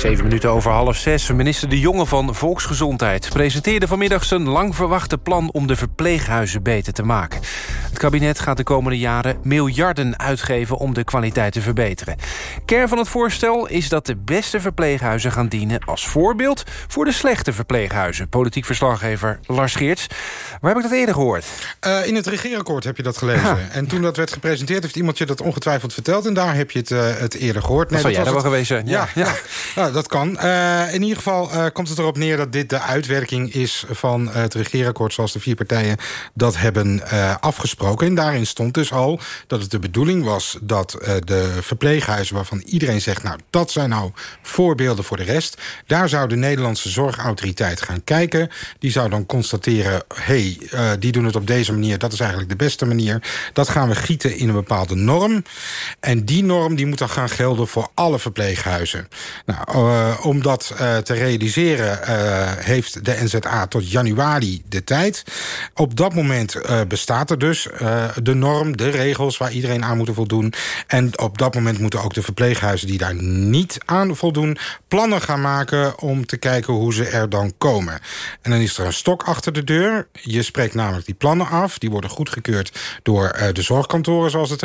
Zeven minuten over half zes. Minister De Jonge van Volksgezondheid presenteerde vanmiddag zijn lang verwachte plan om de verpleeghuizen beter te maken. Het kabinet gaat de komende jaren miljarden uitgeven om de kwaliteit te verbeteren. Kern van het voorstel is dat de beste verpleeghuizen gaan dienen als voorbeeld voor de slechte verpleeghuizen. Politiek verslaggever Lars Geerts. Waar heb ik dat eerder gehoord? Uh, in het regeerakkoord heb je dat gelezen. Ha. En toen dat werd gepresenteerd heeft iemand je dat ongetwijfeld verteld en daar heb je het, uh, het eerder gehoord. Nee, dat zou jij daar wel geweest zijn. Ja, ja. ja. Dat kan. Uh, in ieder geval uh, komt het erop neer dat dit de uitwerking is van het regeerakkoord... zoals de vier partijen dat hebben afgesproken. En daarin stond dus al dat het de bedoeling was... dat de verpleeghuizen waarvan iedereen zegt... nou, dat zijn nou voorbeelden voor de rest... daar zou de Nederlandse Zorgautoriteit gaan kijken. Die zou dan constateren, hé, hey, die doen het op deze manier... dat is eigenlijk de beste manier. Dat gaan we gieten in een bepaalde norm. En die norm die moet dan gaan gelden voor alle verpleeghuizen. Nou, uh, om dat uh, te realiseren uh, heeft de NZA tot januari de tijd. Op dat moment bestaat er dus de norm, de regels waar iedereen aan moet voldoen. En op dat moment moeten ook de verpleeghuizen die daar niet aan voldoen... plannen gaan maken om te kijken hoe ze er dan komen. En dan is er een stok achter de deur. Je spreekt namelijk die plannen af. Die worden goedgekeurd door de zorgkantoren, zoals het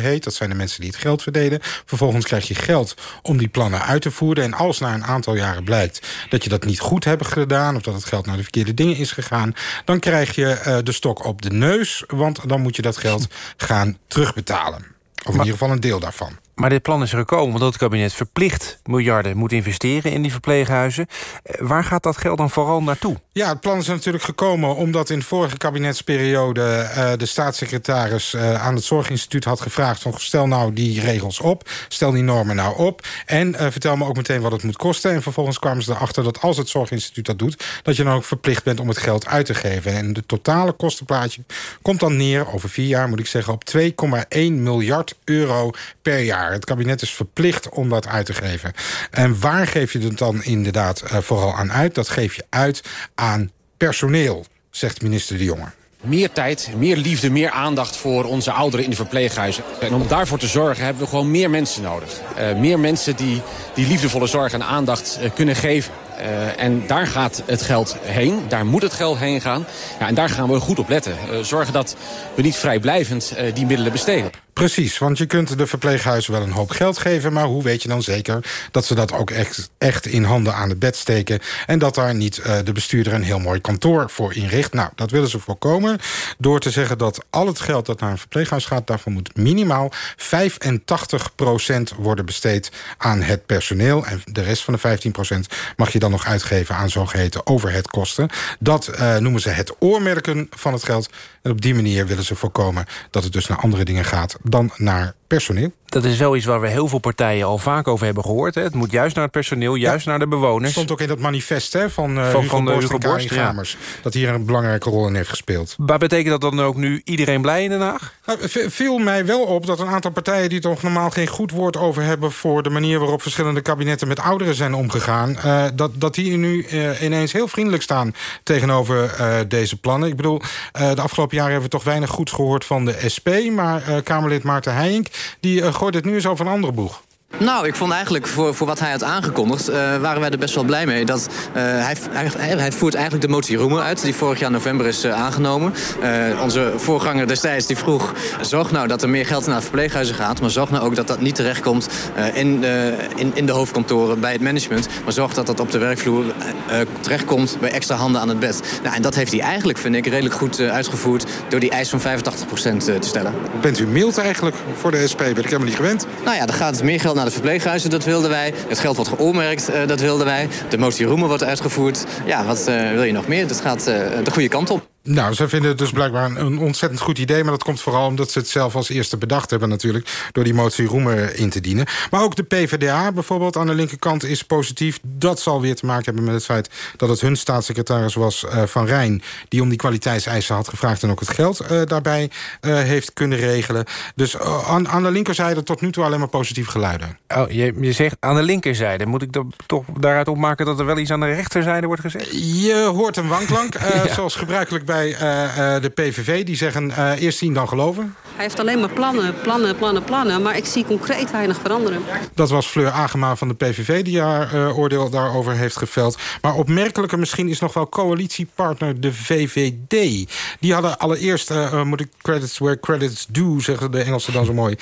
heet. Dat zijn de mensen die het geld verdelen. Vervolgens krijg je geld om die plannen uit te voeren. En als na een aantal jaren blijkt dat je dat niet goed hebt gedaan... of dat het geld naar de verkeerde dingen is gegaan... dan krijg je uh, de stok op de neus, want dan moet je dat geld gaan terugbetalen. Of in ieder geval een deel daarvan. Maar dit plan is er gekomen omdat het kabinet verplicht miljarden moet investeren in die verpleeghuizen. Waar gaat dat geld dan vooral naartoe? Ja, het plan is natuurlijk gekomen omdat in de vorige kabinetsperiode uh, de staatssecretaris uh, aan het Zorginstituut had gevraagd van stel nou die regels op, stel die normen nou op en vertel me ook meteen wat het moet kosten. En vervolgens kwamen ze erachter dat als het Zorginstituut dat doet, dat je dan ook verplicht bent om het geld uit te geven. En de totale kostenplaatje komt dan neer, over vier jaar moet ik zeggen, op 2,1 miljard euro per jaar. Het kabinet is verplicht om dat uit te geven. En waar geef je het dan inderdaad uh, vooral aan uit? Dat geef je uit aan personeel. zegt minister De Jonge. Meer tijd, meer liefde, meer aandacht voor onze ouderen in de verpleeghuizen. En om daarvoor te zorgen hebben we gewoon meer mensen nodig. Uh, meer mensen die die liefdevolle zorg en aandacht uh, kunnen geven. En daar gaat het geld heen. Daar moet het geld heen gaan. Ja, en daar gaan we goed op letten. Zorgen dat we niet vrijblijvend die middelen besteden. Precies, want je kunt de verpleeghuizen wel een hoop geld geven... maar hoe weet je dan zeker dat ze dat ook echt, echt in handen aan het bed steken... en dat daar niet uh, de bestuurder een heel mooi kantoor voor inricht? Nou, dat willen ze voorkomen door te zeggen dat al het geld dat naar een verpleeghuis gaat... daarvan moet minimaal 85% worden besteed aan het personeel... en de rest van de 15% mag je dan nog uitgeven aan zogeheten overheadkosten. Dat uh, noemen ze het oormerken van het geld. En op die manier willen ze voorkomen dat het dus naar andere dingen gaat dan naar personeel. Dat is wel iets waar we heel veel partijen al vaak over hebben gehoord. Hè? Het moet juist naar het personeel, juist ja, naar de bewoners. stond ook in dat manifest hè, van, uh, van, Hugo van Borst Hugo en Borst, Gamers. Ja. Dat hier een belangrijke rol in heeft gespeeld. Maar betekent dat dan ook nu iedereen blij in Den Haag? Nou, viel mij wel op dat een aantal partijen... die toch normaal geen goed woord over hebben... voor de manier waarop verschillende kabinetten met ouderen zijn omgegaan... Uh, dat, dat die nu uh, ineens heel vriendelijk staan tegenover deze plannen. Ik bedoel, de afgelopen jaren hebben we toch weinig goeds gehoord van de SP... maar Kamerlid Maarten Heijink die gooit het nu eens over een andere boeg. Nou, ik vond eigenlijk voor, voor wat hij had aangekondigd... Uh, waren wij er best wel blij mee. Dat, uh, hij, hij, hij, voert eigenlijk de motie Roemer uit... die vorig jaar november is uh, aangenomen. onze voorganger destijds die vroeg... zorg nou dat er meer geld naar verpleeghuizen gaat... maar zorg nou ook dat dat niet terechtkomt in, de, in, in de hoofdkantoren... bij het management, maar zorg dat dat op de werkvloer terechtkomt... bij extra handen aan het bed. Nou, en dat heeft hij eigenlijk, vind ik, redelijk goed uitgevoerd... door die eis van 85% te stellen. Bent u mild eigenlijk voor de SP? Ben ik helemaal niet gewend. Nou ja, er gaat meer geld naar de verpleeghuizen, dat wilden wij. Het geld wordt geoormerkt, uh, dat wilden wij. De motie Roemen wordt uitgevoerd. Ja, wat uh, wil je nog meer? Dat gaat uh, de goede kant op. Nou, ze vinden het dus blijkbaar een ontzettend goed idee... maar dat komt vooral omdat ze het zelf als eerste bedacht hebben natuurlijk... door die motie Roemer in te dienen. Maar ook de PvdA bijvoorbeeld aan de linkerkant is positief. Dat zal weer te maken hebben met het feit dat het hun staatssecretaris was uh, Van Rijn... die om die kwaliteitseisen had gevraagd en ook het geld uh, daarbij uh, heeft kunnen regelen. Dus aan, aan, de linkerzijde tot nu toe alleen maar positief geluiden. Oh, je, je zegt aan de linkerzijde. Moet ik dan toch daaruit opmaken dat er wel iets aan de rechterzijde wordt gezegd? Je hoort een wanklank, ja. zoals gebruikelijk bij bij uh, uh, de PVV. Die zeggen uh, eerst zien dan geloven. Hij heeft alleen maar plannen, plannen, plannen, plannen. Maar ik zie concreet weinig veranderen. Dat was Fleur Agema van de PVV die haar oordeel daarover heeft geveld. Maar opmerkelijker misschien is nog wel coalitiepartner de VVD. Die hadden allereerst, moet ik credits where credits do, zeggen de Engelsen dan zo mooi.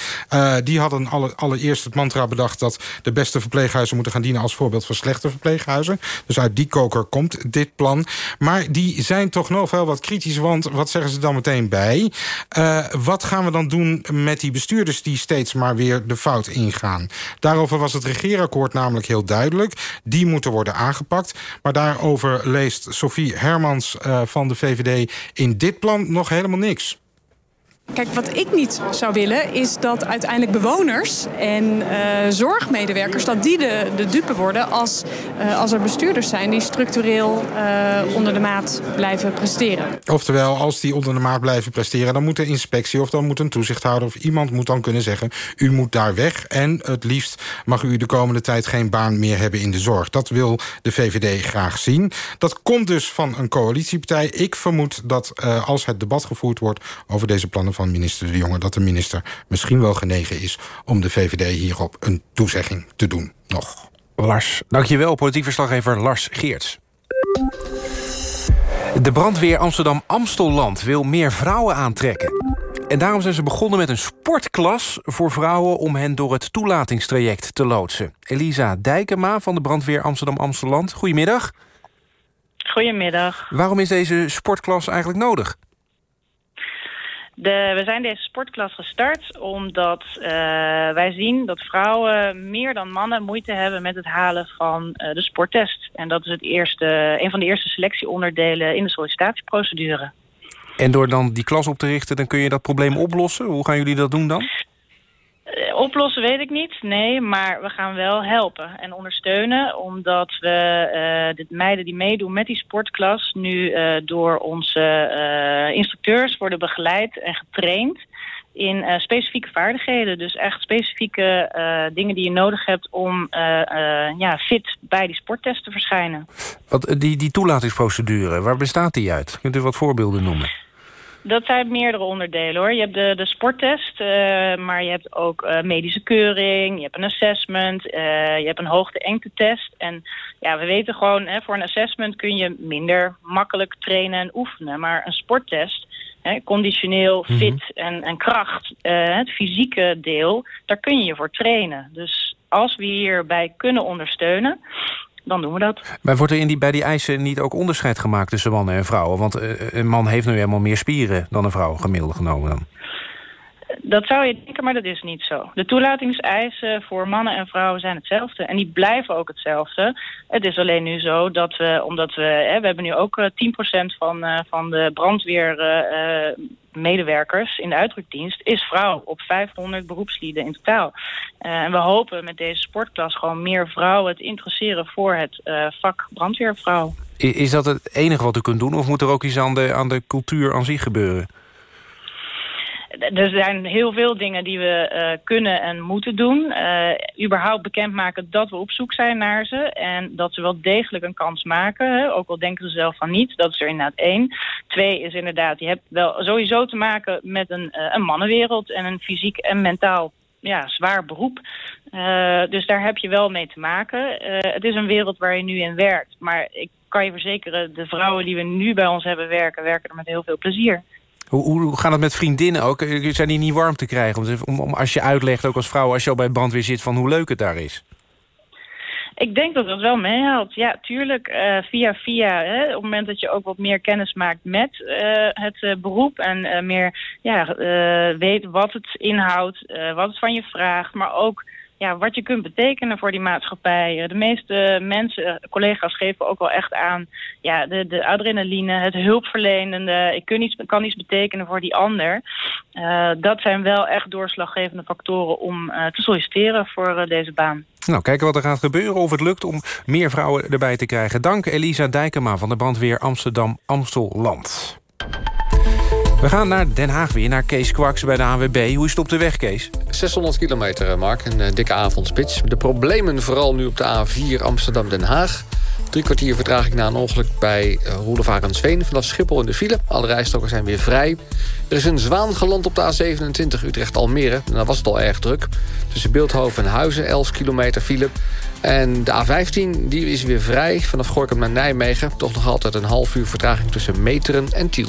die hadden alle, allereerst het mantra bedacht dat de beste verpleeghuizen moeten gaan dienen als voorbeeld van slechte verpleeghuizen. Dus uit die koker komt dit plan. Maar die zijn toch nog wel wat kritisch, want wat zeggen ze dan meteen bij? Uh, wat gaan we dan doen met die bestuurders die steeds maar weer de fout ingaan? Daarover was het regeerakkoord namelijk heel duidelijk. Die moeten worden aangepakt. Maar daarover leest Sophie Hermans uh, van de VVD in dit plan nog helemaal niks. Kijk, wat ik niet zou willen is dat uiteindelijk bewoners en uh, zorgmedewerkers... dat die de, de dupe worden als, uh, als er bestuurders zijn... die structureel uh, onder de maat blijven presteren. Oftewel, als die onder de maat blijven presteren... dan moet de inspectie of dan moet een toezichthouder... of iemand moet dan kunnen zeggen, u moet daar weg... en het liefst mag u de komende tijd geen baan meer hebben in de zorg. Dat wil de VVD graag zien. Dat komt dus van een coalitiepartij. Ik vermoed dat als het debat gevoerd wordt over deze plannen van minister De Jonge... dat de minister misschien wel genegen is om de VVD hierop een toezegging te doen. Nog. Lars, dankjewel, politiek verslaggever Lars Geerts. De brandweer Amsterdam-Amstelland wil meer vrouwen aantrekken. En daarom zijn ze begonnen met een sportklas voor vrouwen... om hen door het toelatingstraject te loodsen. Elisa Dijkema van de brandweer Amsterdam-Amstelland. Goedemiddag. Goedemiddag. Waarom is deze sportklas eigenlijk nodig? De, we zijn deze sportklas gestart omdat uh, wij zien dat vrouwen meer dan mannen moeite hebben met het halen van uh, de sporttest. En dat is het eerste, een van de eerste selectieonderdelen in de sollicitatieprocedure. En door dan die klas op te richten, dan kun je dat probleem oplossen? Hoe gaan jullie dat doen dan? Uh, oplossen weet ik niet, nee, maar we gaan wel helpen en ondersteunen. Omdat we uh, de meiden die meedoen met die sportklas... nu uh, door onze instructeurs worden begeleid en getraind. in eh, specifieke vaardigheden. Dus echt specifieke eh, dingen die je nodig hebt om eh, eh, ja, fit bij die sporttest te verschijnen. Wat, eh, die, die toelatingsprocedure, waar bestaat die uit? Kunt u wat voorbeelden noemen? Dat zijn meerdere onderdelen hoor. Je hebt de, de sporttest, eh, maar je hebt ook eh, medische keuring, je hebt een assessment, eh, je hebt een hoogte-engte-test. En ja, we weten gewoon, hè, voor een assessment kun je minder makkelijk trainen en oefenen. Maar een sporttest, hè, conditioneel, Mhm. fit en, en kracht, het fysieke deel, daar kun je je voor trainen. Dus als we hierbij kunnen ondersteunen, dan doen we dat. Maar wordt er in die, bij die eisen niet ook onderscheid gemaakt tussen mannen en vrouwen? Want eh, een man heeft nu helemaal meer spieren dan een vrouw, gemiddeld genomen dan. Dat zou je denken, maar dat is niet zo. De toelatingseisen voor mannen en vrouwen zijn hetzelfde. En die blijven ook hetzelfde. Het is alleen nu zo dat we, omdat we... Hè, we hebben nu ook eh, 10% van, eh, van de brandweermedewerkers in de uitdrukdienst... is vrouw op 500 beroepslieden in totaal. Eh, en we hopen met deze sportklas gewoon meer vrouwen te interesseren... voor het eh, vak brandweervrouw. Is dat het enige wat u kunt doen? Of moet er ook iets aan de, aan de cultuur aan zich gebeuren? Er zijn heel veel dingen die we eh, kunnen en moeten doen. Eh, überhaupt bekendmaken dat we op zoek zijn naar ze. En dat ze wel degelijk een kans maken. Hè? Ook al denken ze zelf van niet. Dat is er inderdaad één. Twee is inderdaad, je hebt wel sowieso te maken met een, eh, een mannenwereld. En een fysiek en mentaal ja, zwaar beroep. Dus daar heb je wel mee te maken. Het is een wereld waar je nu in werkt. Maar ik kan je verzekeren, de vrouwen die we nu bij ons hebben werken... werken er met heel veel plezier. Hoe, hoe gaat het met vriendinnen ook? Zijn die niet warm te krijgen? Om, om, als je uitlegt, ook als vrouw, als je al bij brandweer zit... van hoe leuk het daar is. Ik denk dat dat wel meehelpt. Ja, tuurlijk. eh, via via. Hè, op het moment dat je ook wat meer kennis maakt met eh, het eh, beroep. En meer ja, weet wat het inhoudt. wat het van je vraagt. Maar ook ja, wat je kunt betekenen voor die maatschappij. Eh, De meeste mensen, eh, collega's geven ook wel echt aan. Ja, de, de adrenaline, het hulpverlenende. Ik kun iets, kan iets betekenen voor die ander. Eh, dat zijn wel echt doorslaggevende factoren om te solliciteren voor deze baan. Nou, kijken wat er gaat gebeuren. Of het lukt om meer vrouwen erbij te krijgen. Dank Elisa Dijkema van de brandweer Amsterdam-Amstelland. We gaan naar Den Haag weer, naar Kees Kwaks bij de AWB. Hoe is het op de weg, Kees? 600 kilometer, eh, Mark. Een eh, dikke avondspits. De problemen vooral nu op de A4 Amsterdam-Den Haag. Drie kwartier vertraging na een ongeluk bij uh, Roelevarensveen. Vanaf Schiphol in de file. Alle rijstroken zijn weer vrij. Er is een zwaan geland op de A27 Utrecht-Almere. En dan was het al erg druk. Tussen Beeldhoven en Huizen 11 kilometer file. En de A15 die is weer vrij. Vanaf Gorkum naar Nijmegen. Toch nog altijd een half uur vertraging tussen Meteren en Tiel.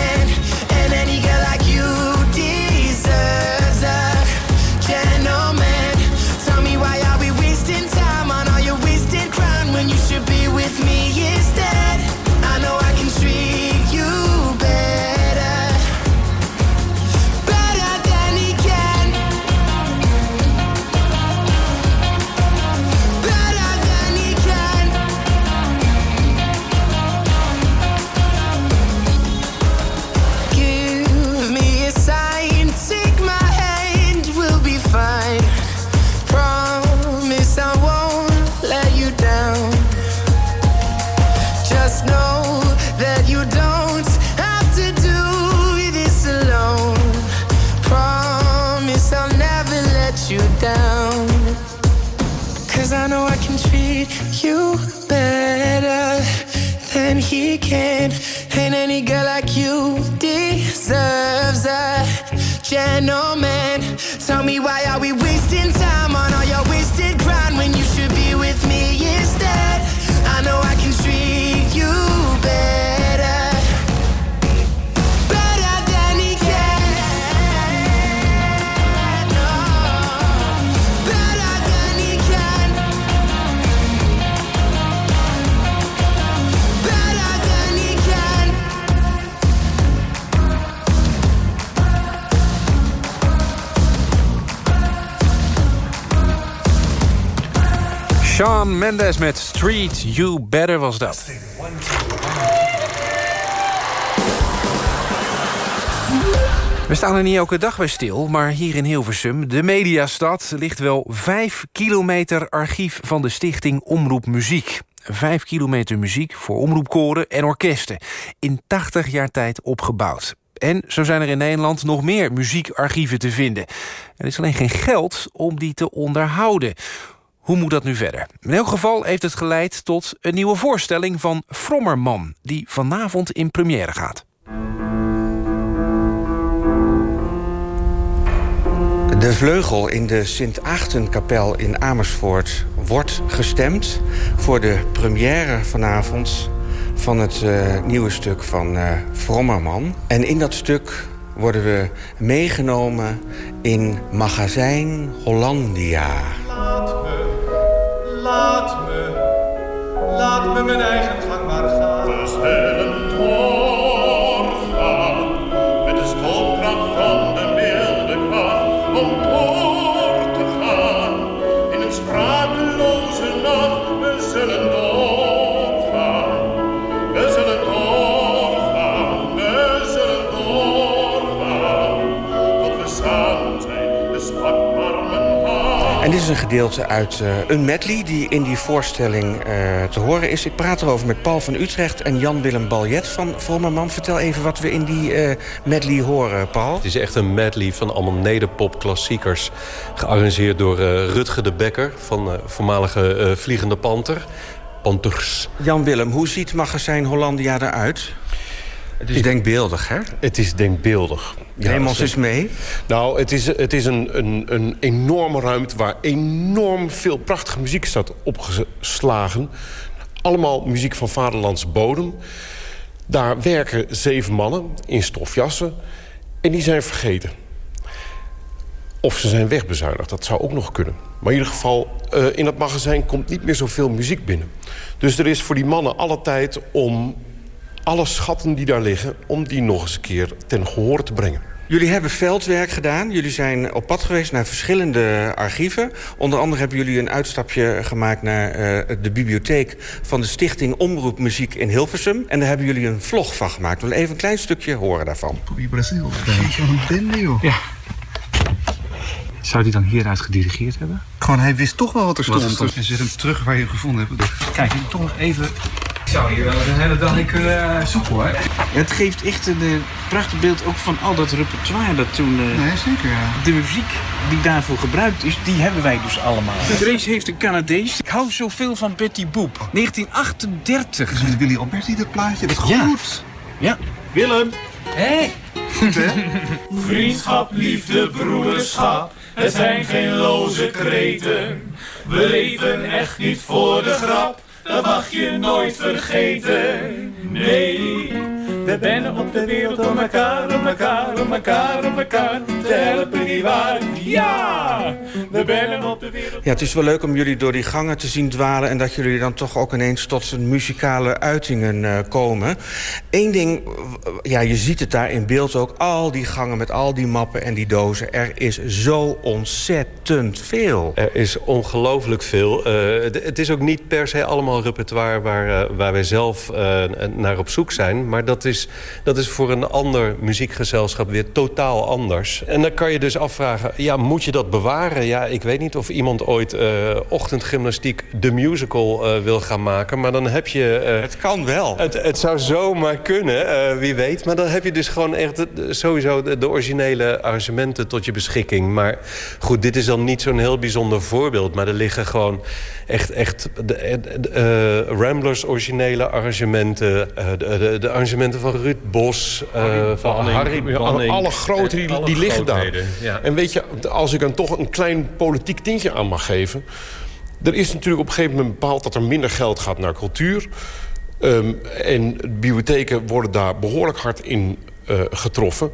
Mendes met Street You Better was dat. We staan er niet elke dag bij stil, maar hier in Hilversum, de mediastad... ligt wel vijf kilometer archief van de stichting Omroep Muziek. Vijf kilometer muziek voor omroepkoren en orkesten. In 80 jaar tijd opgebouwd. En zo zijn er in Nederland nog meer muziekarchieven te vinden. Er is alleen geen geld om die te onderhouden. Hoe moet dat nu verder? In elk geval heeft het geleid tot een nieuwe voorstelling van Frommerman... die vanavond in première gaat. De vleugel in de Sint-Aagtenkapel in Amersfoort wordt gestemd... voor de première vanavond van het eh, nieuwe stuk van eh Frommerman. En in dat stuk worden we meegenomen in magazijn Hollandia. Laat me, laat me, laat me mijn eigen gang maar gaan. Een gedeelte uit eh, een medley die in die voorstelling eh, te horen is. Ik praat erover met Paul van Utrecht en Jan-Willem Baljet van Frommerman. Vertel even wat we in die eh, medley horen, Paul. Het is echt een medley van allemaal nederpop-klassiekers. Gearrangeerd door Rutger de Bekker van voormalige Vliegende Panter. Panthers. Jan-Willem, hoe ziet magazijn Hollandia eruit? Het is denkbeeldig, hè? Het is denkbeeldig. Neem ons eens mee. Nou, het is, het is een, een, een enorme ruimte waar enorm veel prachtige muziek staat opgeslagen. Allemaal muziek van vaderlands bodem. Daar werken zeven mannen in stofjassen. En die zijn vergeten. Of ze zijn wegbezuinigd, dat zou ook nog kunnen. Maar in ieder geval, eh, in het magazijn komt niet meer zoveel muziek binnen. Dus er is voor die mannen alle tijd om alle schatten die daar liggen... om die nog eens een keer ten gehoor te brengen. Jullie hebben veldwerk gedaan. Jullie zijn op pad geweest naar verschillende archieven. Onder andere hebben jullie een uitstapje gemaakt naar eh, de bibliotheek... van de stichting Omroep Muziek in Hilversum. En daar hebben jullie een vlog van gemaakt. We willen even een klein stukje horen daarvan. Brazil. Ja. Zou die dan hieruit gedirigeerd hebben? Gewoon, hij wist toch wel wat er stond. stond. En zet hem terug waar je hem gevonden hebt. Kijk, ik toch nog even... Ik zou hier wel een hele dag in kunnen eh, zoeken, hoor. Het geeft echt een uh, prachtig beeld ook van al dat repertoire dat toen... eh, Nee, zeker, ja. De muziek die daarvoor gebruikt is, die hebben wij dus allemaal. Grace heeft een Canadees. Ik hou zoveel van Betty Boop. 1938. Is het Willy Alberti, dat plaatje? Dat Ja. goed. Ja. Willem. Hé. Goed, hè? Vriendschap, liefde, broederschap, het zijn geen loze kreten. We leven echt niet voor de grap, dat mag je nooit vergeten. Nee, we bennen op de wereld om elkaar, om elkaar, om elkaar, om elkaar te helpen, nietwaar? Ja, we bennen op de wereld. Ja, het is wel leuk om jullie door die gangen te zien dwalen... en dat jullie dan toch ook ineens tot een muzikale uitingen eh, komen. Eén ding, ja, je ziet het daar in beeld ook. Al die gangen met al die mappen en die dozen. Er is zo ontzettend veel. Er is ongelooflijk veel. Eh, het is ook niet per se allemaal repertoire waar, eh, waar wij zelf eh, naar op zoek zijn. Maar dat is is, dat is voor een ander muziekgezelschap weer totaal anders. En dan kan je dus afvragen, ja, moet je dat bewaren? Ja, ik weet niet of iemand ooit uh, ochtendgymnastiek de musical uh, wil gaan maken. Maar dan heb je... Uh, het kan wel. Het, het zou zomaar kunnen, wie weet. Maar dan heb je dus gewoon echt sowieso de, de originele arrangementen tot je beschikking. Maar goed, dit is dan niet zo'n heel bijzonder voorbeeld. Maar er liggen gewoon echt, echt de, de, Ramblers originele arrangementen. de, de, de, arrangementen van Ruud Bos. Harry van Banning, Harry, Banning, alle grote die, alle die liggen daar. Ja. En weet je, als ik dan toch een klein politiek tintje aan mag geven... er is natuurlijk op een gegeven moment bepaald... dat er minder geld gaat naar cultuur. Um, en bibliotheken worden daar behoorlijk hard in uh, getroffen.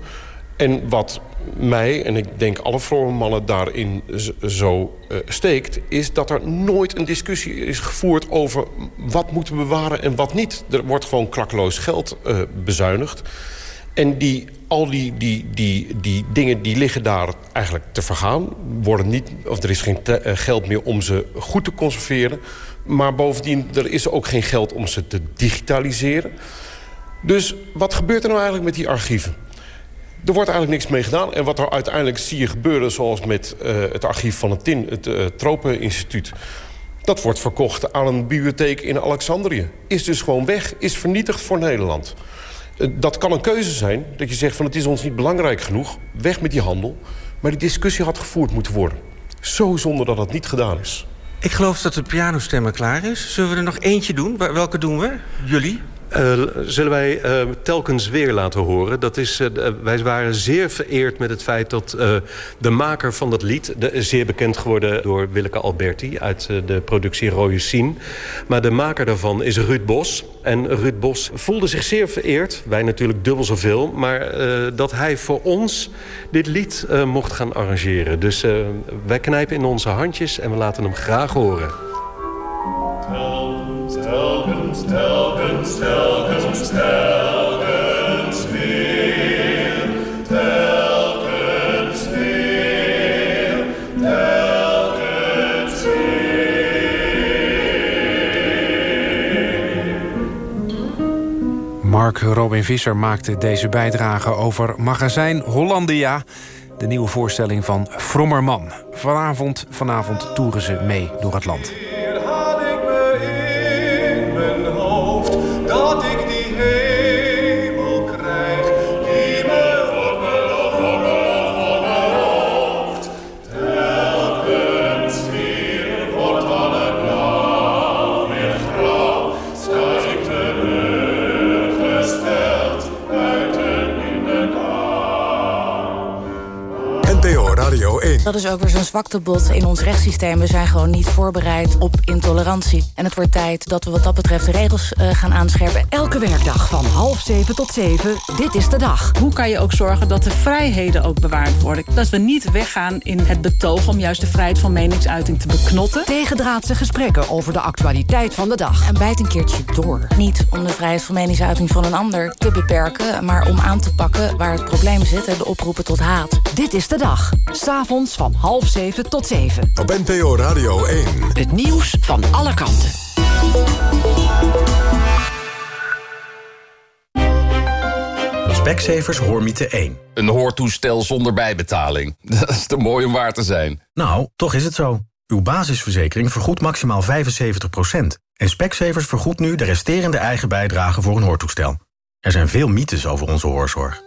En wat mij, en ik denk alle mannen daarin zo uh, steekt... is dat er nooit een discussie is gevoerd over wat moeten we bewaren en wat niet. Er wordt gewoon klakkeloos geld uh, bezuinigd. En die, al die, die, die, die dingen die liggen daar eigenlijk te vergaan. Worden niet, of er is geen geld meer om ze goed te conserveren. Maar bovendien, er is ook geen geld om ze te digitaliseren. Dus wat gebeurt er nou eigenlijk met die archieven? Er wordt eigenlijk niks mee gedaan. En wat er uiteindelijk zie je gebeuren... zoals met uh, het archief van het TIN, het uh, Tropeninstituut... dat wordt verkocht aan een bibliotheek in Alexandrië. Is dus gewoon weg, is vernietigd voor Nederland. Uh, dat kan een keuze zijn, dat je zegt van het is ons niet belangrijk genoeg. Weg met die handel. Maar die discussie had gevoerd moeten worden. Zo zonder dat het niet gedaan is. Ik geloof dat de pianostemmer klaar is. Zullen we er nog eentje doen? Welke doen we? Jullie? Uh, zullen wij uh, telkens weer laten horen. Dat is, uh, wij waren zeer vereerd met het feit dat de maker van dat lied... De, zeer bekend geworden door Willeke Alberti uit de productie Rode Sien. Maar de maker daarvan is Ruud Bos. En Ruud Bos voelde zich zeer vereerd. Wij natuurlijk dubbel zoveel. Maar dat hij voor ons dit lied mocht gaan arrangeren. Dus wij knijpen in onze handjes en we laten hem graag horen. Telkens, telkens, telkens. Telkens weer, telkens Mark Robin Visser maakte deze bijdrage over Magazijn Hollandia... de nieuwe voorstelling van Frommerman. Vanavond, vanavond toeren ze mee door het land. Is ook weer zo'n zwaktebod in ons rechtssysteem. We zijn gewoon niet voorbereid op intolerantie. En het wordt tijd dat we wat dat betreft de regels uh, gaan aanscherpen. Elke werkdag van half zeven tot zeven. Dit is de dag. Hoe kan je ook zorgen dat de vrijheden ook bewaard worden? Dat we niet weggaan in het betoog om juist de vrijheid van meningsuiting te beknotten. Tegendraadse gesprekken over de actualiteit van de dag. En bijt een keertje door. Niet om de vrijheid van meningsuiting van een ander te beperken... maar om aan te pakken waar het probleem zit. De oproepen tot haat. Dit is de dag. S'avonds van half zeven tot zeven. Op NPO Radio 1. Het nieuws van alle kanten. Specsavers Hoormiete 1. Een hoortoestel zonder bijbetaling. Dat is te mooi om waar te zijn. Nou, toch is het zo. Uw basisverzekering vergoedt maximaal 75%. En Specsavers vergoedt nu de resterende eigen bijdrage voor een hoortoestel. Er zijn veel mythes over onze hoorzorg.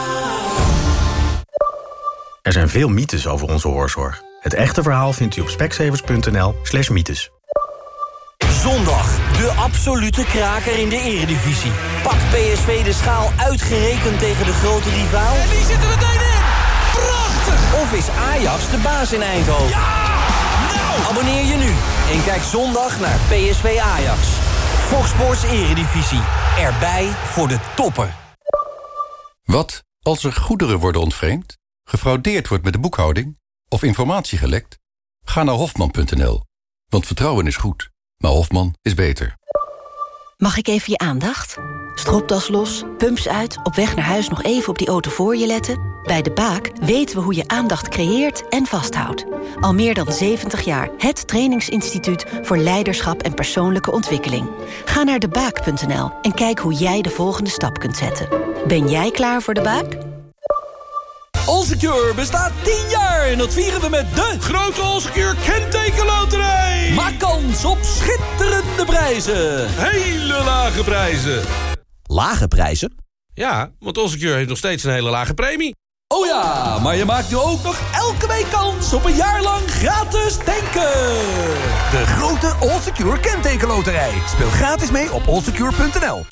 Er zijn veel mythes over onze hoorzorg. Het echte verhaal vindt u op specsavers.nl slash mythes. Zondag, de absolute kraker in de eredivisie. Pak PSV de schaal uitgerekend tegen de grote rivaal? En die zitten meteen in! Prachtig! Of is Ajax de baas in Eindhoven? Ja! Nou! Abonneer je nu en kijk zondag naar PSV Ajax. Fox Sports Eredivisie. Erbij voor de toppen. Wat Als er goederen worden ontvreemd, gefraudeerd wordt met de boekhouding of informatie gelekt, ga naar hofman.nl. Want vertrouwen is goed, maar Hofman is beter. Mag ik even je aandacht? Stropdas los, pumps uit, op weg naar huis nog even op die auto voor je letten? Bij De Baak weten we hoe je aandacht creëert en vasthoudt. Al meer dan 70 jaar het trainingsinstituut voor leiderschap en persoonlijke ontwikkeling. Ga naar debaak.nl en kijk hoe jij de volgende stap kunt zetten. Ben jij klaar voor De Baak? Allsecure bestaat 10 jaar en dat vieren we met de grote Allsecure kentekenloterij. Maak kans op schitterende prijzen. Hele lage prijzen. Lage prijzen? Ja, want Allsecure heeft nog steeds een hele lage premie. Oh ja, maar je maakt nu ook nog elke week kans op een jaar lang gratis tanken. De grote Allsecure kentekenloterij. Speel gratis mee op allsecure.nl.